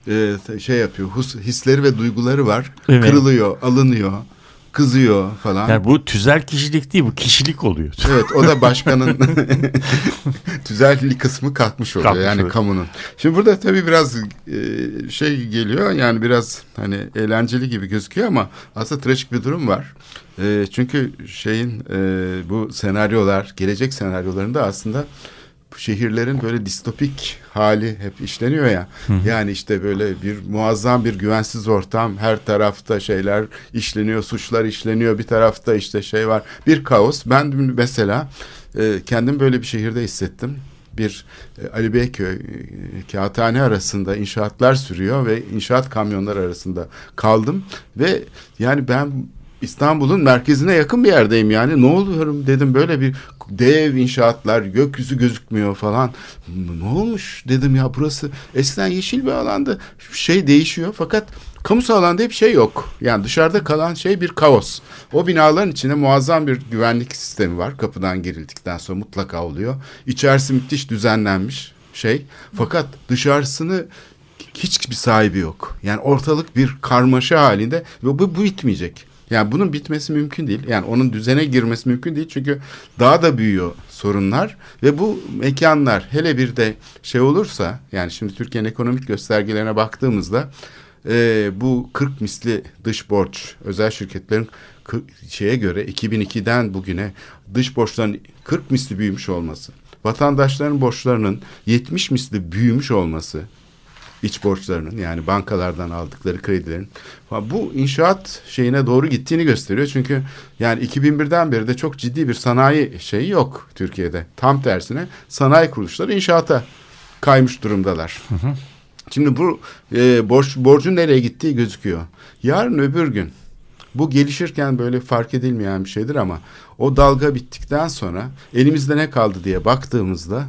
e, şey yapıyor. Hus, hisleri ve duyguları var. Evet. Kırılıyor, alınıyor. kızıyor falan. Yani bu tüzel kişilik değil bu kişilik oluyor. Evet o da başkanın tüzellik kısmı kalkmış oluyor Kalkmış yani oluyor. kamunun. Şimdi burada tabii biraz e, şey geliyor yani biraz hani eğlenceli gibi gözüküyor ama aslında trajik bir durum var. E, çünkü şeyin e, bu senaryolar gelecek senaryolarında aslında şehirlerin böyle distopik hali hep işleniyor ya. Yani işte böyle bir muazzam bir güvensiz ortam. Her tarafta şeyler işleniyor, suçlar işleniyor. Bir tarafta işte şey var. Bir kaos. Ben mesela e, kendim böyle bir şehirde hissettim. Bir e, Ali Beyköy, e, Kağıthane arasında inşaatlar sürüyor ve inşaat kamyonları arasında kaldım. Ve yani ben İstanbul'un merkezine yakın bir yerdeyim yani. Ne oluyorum dedim böyle bir dev inşaatlar, gökyüzü gözükmüyor falan. Ne olmuş dedim ya burası eskiden yeşil bir alandı. Şey değişiyor fakat kamusal alanda hep şey yok. Yani dışarıda kalan şey bir kaos. O binaların içinde muazzam bir güvenlik sistemi var. Kapıdan girildikten sonra mutlaka oluyor. İçerisi müthiş düzenlenmiş şey. Fakat dışarısını hiçbir sahibi yok. Yani ortalık bir karmaşa halinde ve bu, bu bitmeyecek. Yani bunun bitmesi mümkün değil. Yani onun düzene girmesi mümkün değil. Çünkü daha da büyüyor sorunlar ve bu mekanlar hele bir de şey olursa yani şimdi Türkiye'nin ekonomik göstergelerine baktığımızda e, bu 40 misli dış borç özel şirketlerin şeye göre 2002'den bugüne dış borçların 40 misli büyümüş olması, vatandaşların borçlarının 70 misli büyümüş olması, iç borçlarının yani bankalardan aldıkları kredilerin bu inşaat şeyine doğru gittiğini gösteriyor. Çünkü yani 2001'den beri de çok ciddi bir sanayi şeyi yok Türkiye'de. Tam tersine sanayi kuruluşları inşaata kaymış durumdalar. Şimdi bu e, borç borcun nereye gittiği gözüküyor. Yarın öbür gün bu gelişirken böyle fark edilmeyen bir şeydir ama o dalga bittikten sonra elimizde ne kaldı diye baktığımızda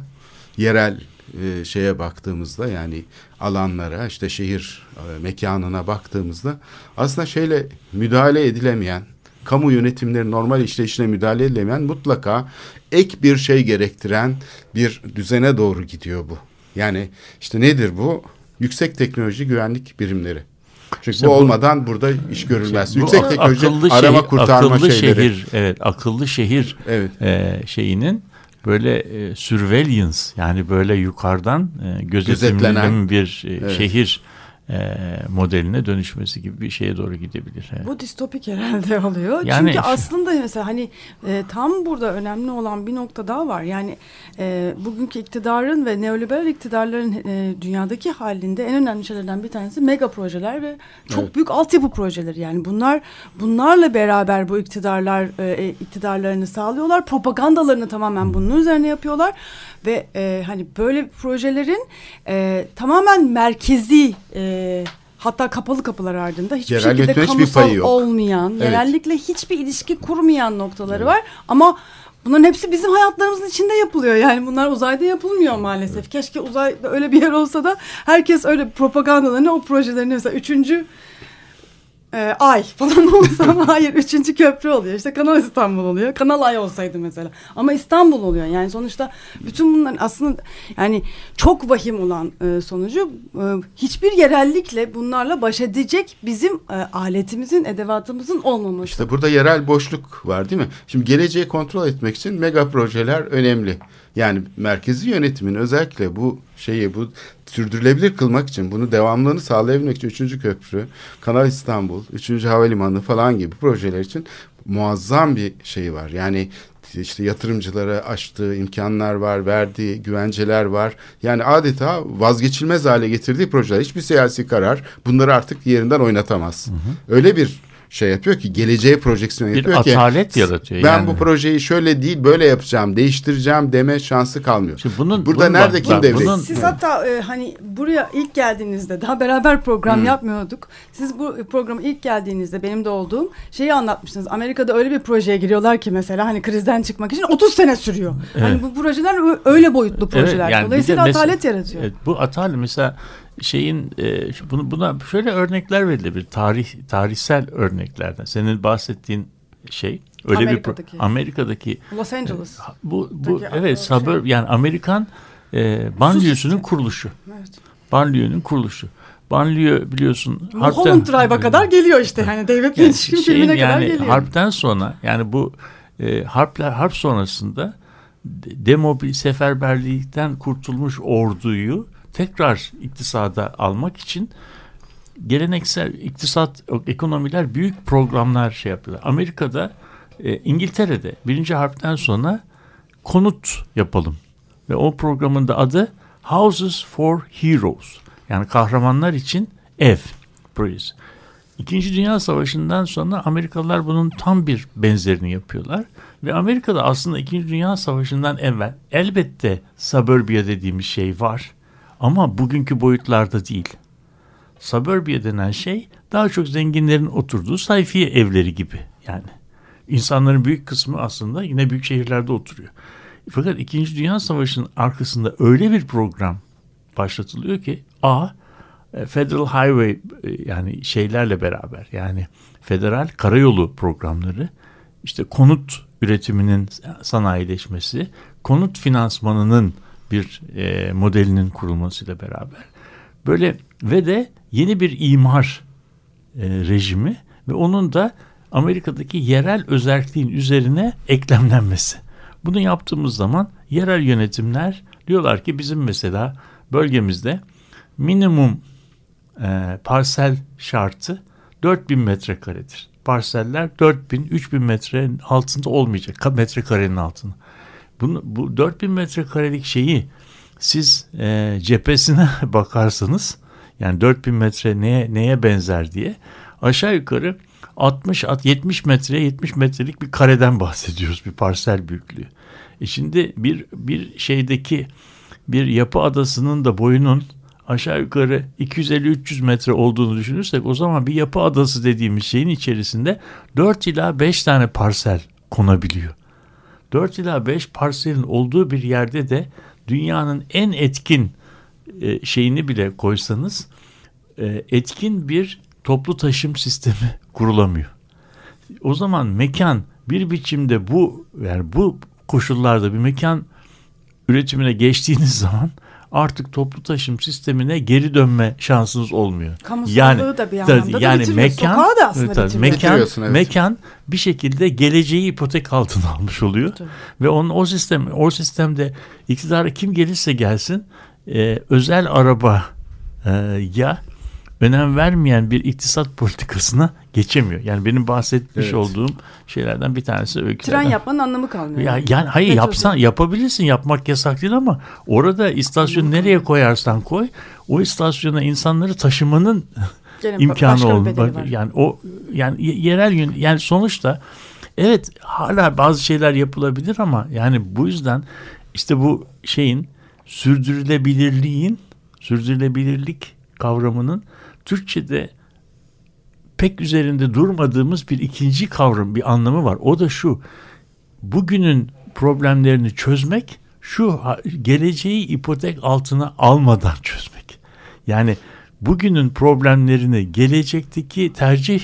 yerel e, şeye baktığımızda yani alanlara işte şehir e, mekanına baktığımızda aslında şeyle müdahale edilemeyen kamu yönetimleri normal işleyişine müdahale edilemeyen mutlaka ek bir şey gerektiren bir düzene doğru gidiyor bu. Yani işte nedir bu? Yüksek teknoloji güvenlik birimleri. Çünkü İşte bu bu- olmadan burada iş görülmez. Bu Yüksek teknoloji akıllı arama şehir, kurtarma akıllı şeyleri. şehir, evet, akıllı şehir Evet. e, şeyinin böyle e, surveillance yani böyle yukarıdan e, gözetimli Gözetlenen. bir e, Evet. şehir e, modeline dönüşmesi gibi bir şeye doğru gidebilir. Evet. Bu distopik herhalde oluyor. Yani Çünkü aslında mesela hani e, tam burada önemli olan bir nokta daha var. Yani e, bugünkü iktidarın ve neoliberal iktidarların e, dünyadaki halinde en önemli şeylerden bir tanesi mega projeler ve çok Evet. büyük altyapı projeleri. Yani bunlar bunlarla beraber bu iktidarlar e, e, iktidarlarını sağlıyorlar. Propagandalarını tamamen bunun üzerine yapıyorlar ve e, hani böyle projelerin e, tamamen merkezi e, hatta kapalı kapılar ardında hiçbir Yerel şekilde kamusal payı yok. olmayan, Evet. yerellikle hiçbir ilişki kurmayan noktaları var. Ama bunların hepsi bizim hayatlarımızın içinde yapılıyor. Yani bunlar uzayda yapılmıyor maalesef. Keşke uzayda öyle bir yer olsa da herkes öyle propagandalarını, o projelerini mesela üçüncü e, ay falan olsa ama hayır üçüncü köprü oluyor. İşte Kanal İstanbul oluyor. Kanal Ay olsaydı mesela. Ama İstanbul oluyor. Yani sonuçta bütün bunların aslında yani çok vahim olan e, sonucu e, hiçbir yerellikle bunlarla baş edecek bizim e, aletimizin, edevatımızın olmaması. İşte burada yerel boşluk var değil mi? Şimdi geleceği kontrol etmek için mega projeler önemli. Yani merkezi yönetimin özellikle bu şeyi bu sürdürülebilir kılmak için bunu devamlılığını sağlayabilmek için 3. köprü, Kanal İstanbul, 3. havalimanı falan gibi projeler için muazzam bir şey var. Yani işte yatırımcılara açtığı imkanlar var, verdiği güvenceler var. Yani adeta vazgeçilmez hale getirdiği projeler. Hiçbir siyasi karar bunları artık yerinden oynatamaz. Öyle bir şey yapıyor ki geleceğe projeksiyon Bir yapıyor ki atalet yaratıyor. ben yani. bu projeyi şöyle değil böyle yapacağım, değiştireceğim deme şansı kalmıyor. Şimdi bunun, Burada bunun nerede bak- kim devlet? bunun- Siz hatta e, hani buraya ilk geldiğinizde daha beraber program yapmıyorduk. Siz bu programa ilk geldiğinizde benim de olduğum şeyi anlatmıştınız. Amerika'da öyle bir projeye giriyorlar ki mesela hani krizden çıkmak için 30 sene sürüyor. Hani bu projeler öyle boyutlu projeler. yani bir de Dolayısıyla mesela- atalet yaratıyor. Evet, bu atalet mesela şeyin e, bunu buna şöyle örnekler verilebilir. Tarih tarihsel örneklerden. Senin bahsettiğin şey öyle Amerika'daki. bir Amerika'daki Los Angeles. bu bu Peki, evet o suburb yani Amerikan e, banliyösünün kuruluşu. Evet. Banliyönün kuruluşu. banliyö biliyorsun. Mulholland Drive'a kadar geliyor işte. Hani David Yani Lynch'in şeyin filmine kadar yani geliyor. harpten sonra yani bu e, harpler harp sonrasında de- demobil seferberlikten kurtulmuş orduyu tekrar iktisada almak için geleneksel iktisat ekonomiler büyük programlar şey yapıyorlar. Amerika'da e, İngiltere'de birinci harpten sonra konut yapalım ve o programın da adı Houses for Heroes yani kahramanlar için ev projesi. İkinci Dünya Savaşı'ndan sonra Amerikalılar bunun tam bir benzerini yapıyorlar. Ve Amerika'da aslında İkinci Dünya Savaşı'ndan evvel elbette suburbia dediğimiz şey var. Ama bugünkü boyutlarda değil. Suburbia denen şey daha çok zenginlerin oturduğu sayfiye evleri gibi yani. İnsanların büyük kısmı aslında yine büyük şehirlerde oturuyor. Fakat İkinci Dünya Savaşı'nın arkasında öyle bir program başlatılıyor ki A e, Federal Highway e, yani şeylerle beraber yani federal karayolu programları işte konut üretiminin sanayileşmesi, konut finansmanının bir e, modelinin kurulmasıyla beraber böyle ve de yeni bir imar e, rejimi ve onun da Amerika'daki yerel özelliğin üzerine eklemlenmesi. Bunu yaptığımız zaman yerel yönetimler diyorlar ki bizim mesela bölgemizde minimum e, parsel şartı 4000 metrekaredir. Parseller 4000, 3000 metrenin altında olmayacak. ka- Metrekarenin altında. Bunu, bu 4000 metrekarelik şeyi siz e, cephesine bakarsanız yani 4000 metre neye, neye benzer diye aşağı yukarı 60 at 70 metreye 70 metrelik bir kareden bahsediyoruz bir parsel büyüklüğü. E şimdi bir bir şeydeki bir yapı adasının da boyunun aşağı yukarı 250-300 metre olduğunu düşünürsek o zaman bir yapı adası dediğimiz şeyin içerisinde 4 ila 5 tane parsel konabiliyor. 4 ila 5 parselin olduğu bir yerde de dünyanın en etkin e, şeyini bile koysanız e, etkin bir toplu taşım sistemi kurulamıyor. O zaman mekan bir biçimde bu yani bu koşullarda bir mekan üretimine geçtiğiniz zaman artık toplu taşım sistemine geri dönme şansınız olmuyor. Kamusallığı da bir tabii, anlamda da bitiriyor. Sokağı da aslında tabii, mekan, evet. mekan bir şekilde geleceği ipotek altına almış oluyor. Tabii. Ve onun o sistem o sistemde iktidara kim gelirse gelsin e, özel araba e, ya önem vermeyen bir iktisat politikasına geçemiyor. Yani benim bahsetmiş Evet. olduğum şeylerden bir tanesi öykülerden. Tren yapmanın anlamı kalmıyor. Ya yani hayır Metro yapsan yapabilirsin yapmak yasak değil ama orada istasyonu nereye koyarsan koy o istasyona insanları taşımanın Gene imkanı var. Yani o yani ye- yerel yön yani sonuçta evet hala bazı şeyler yapılabilir ama yani bu yüzden işte bu şeyin sürdürülebilirliğin sürdürülebilirlik kavramının Türkçe'de pek üzerinde durmadığımız bir ikinci kavram, bir anlamı var. O da şu. Bugünün problemlerini çözmek, şu geleceği ipotek altına almadan çözmek. Yani bugünün problemlerini, gelecekteki tercih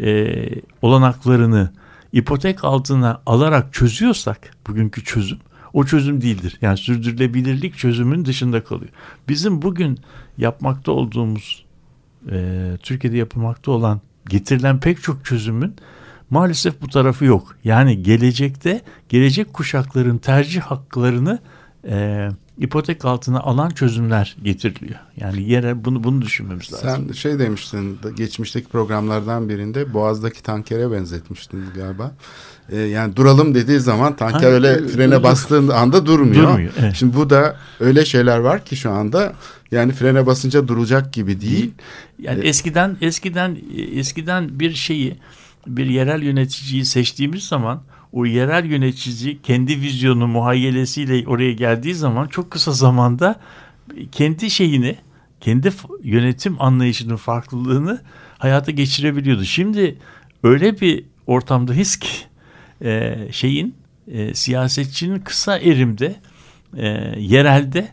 e, olanaklarını ipotek altına alarak çözüyorsak bugünkü çözüm o çözüm değildir. Yani sürdürülebilirlik çözümün dışında kalıyor. Bizim bugün yapmakta olduğumuz e, Türkiye'de yapılmakta olan getirilen pek çok çözümün maalesef bu tarafı yok. Yani gelecekte gelecek kuşakların tercih haklarını e, ipotek altına alan çözümler getiriliyor. Yani yere bunu bunu düşünmemiz lazım. Sen şey demiştin geçmişteki programlardan birinde Boğaz'daki tankere benzetmiştin galiba. Ee, yani duralım dediği zaman tanker Ha, öyle e, frene dur- bastığın anda durmuyor. Durmuyor, evet. Şimdi bu da öyle şeyler var ki şu anda yani frene basınca duracak gibi değil. Yani eskiden eskiden eskiden bir şeyi bir yerel yöneticiyi seçtiğimiz zaman o yerel yönetici kendi vizyonu muhayyelesiyle oraya geldiği zaman çok kısa zamanda kendi şeyini kendi yönetim anlayışının farklılığını hayata geçirebiliyordu. Şimdi öyle bir ortamdayız ki e, şeyin e, siyasetçinin kısa erimde e, yerelde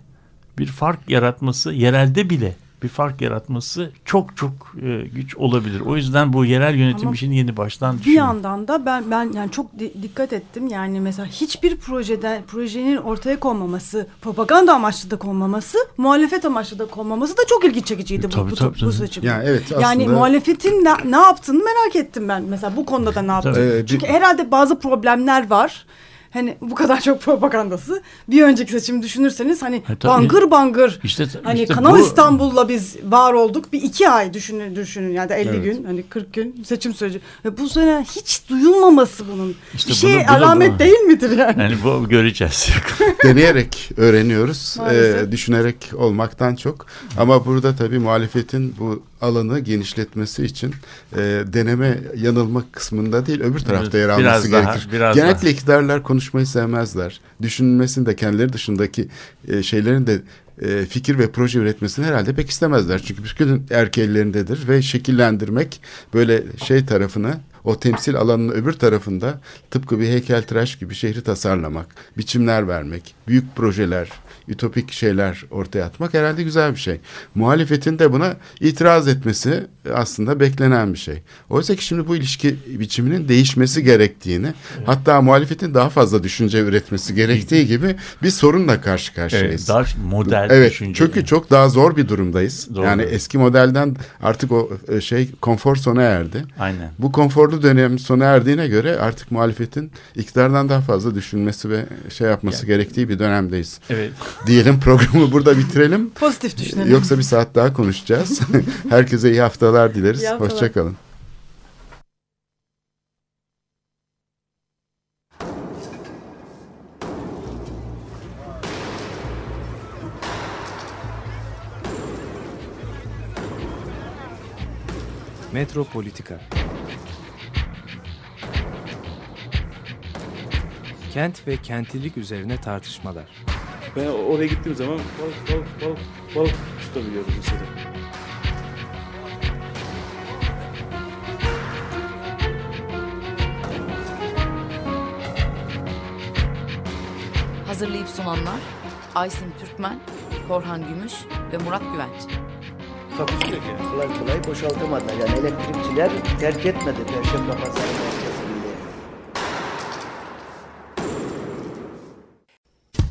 bir fark yaratması yerelde bile bir fark yaratması çok çok e, güç olabilir. O yüzden bu yerel yönetim Ama işini yeni baştan Bir düşünün. yandan da ben ben yani çok di- dikkat ettim. Yani mesela hiçbir projede projenin ortaya konmaması, propaganda amaçlı da konmaması, muhalefet amaçlı da konmaması da çok ilgi çekiciydi bu, Tabii, bu, tabii, bu tabii. seçim. Yani evet Yani aslında muhalefetin ne, ne yaptığını merak ettim ben. Mesela bu konuda da ne yaptı? Tabii. Çünkü bir- herhalde bazı problemler var. Hani bu kadar çok propagandası. Bir önceki seçimi düşünürseniz hani Ha, tabii. bangır bangır İşte, Hani işte Kanal bu- İstanbul'la biz var olduk. Bir iki ay düşünün, düşünün yani da 50 Evet. gün hani 40 gün seçim süreci. Ve bu sene hiç duyulmaması bunun. İşte bir şey bunu- bunu- alamet bunu- değil midir yani? Yani bu göreceğiz. deneyerek öğreniyoruz. Maalesef. Ee, düşünerek olmaktan çok. Ama burada tabii muhalefetin bu alanı genişletmesi için e, deneme yanılma kısmında değil öbür tarafta yer Biraz alması daha, gerekir. biraz Genellikle daha. iktidarlar konuşmayı sevmezler. Düşünmesini de kendileri dışındaki e, şeylerin de e, fikir ve proje üretmesini herhalde pek istemezler. Çünkü bütün erk ellerindedir ve şekillendirmek böyle şey tarafını o temsil alanının öbür tarafında tıpkı bir heykeltıraş gibi şehri tasarlamak, biçimler vermek, büyük projeler, ütopik şeyler ortaya atmak herhalde güzel bir şey. Muhalefetin de buna itiraz etmesi aslında beklenen bir şey. Oysa ki şimdi bu ilişki biçiminin değişmesi gerektiğini, hatta muhalefetin daha fazla düşünce üretmesi gerektiği gibi bir sorunla karşı karşıyayız. evet, daha modern Evet düşünce. çünkü çok daha zor bir durumdayız. Doğru. Yani eski modelden artık o e, şey konfor sona erdi. Aynen. Bu konforlu dönem sona erdiğine göre artık muhalefetin iktidardan daha fazla düşünmesi ve şey yapması gerektiği bir dönemdeyiz. Evet. Diyelim programı burada bitirelim. Pozitif düşünelim. Yoksa bir saat daha konuşacağız. Herkese iyi haftalar dileriz. İyi haftalar. Hoşçakalın. Metropolitika Kent ve kentlilik üzerine tartışmalar. Ben oraya gittiğim zaman balık balık balık balık tutabiliyorum mesela. Hazırlayıp sunanlar Aysin Türkmen, Korhan Gümüş ve Murat Güvenç. Takusu yok yani. Kolay kolay boşaltamadılar. Yani elektrikçiler terk etmedi Perşembe Pazarı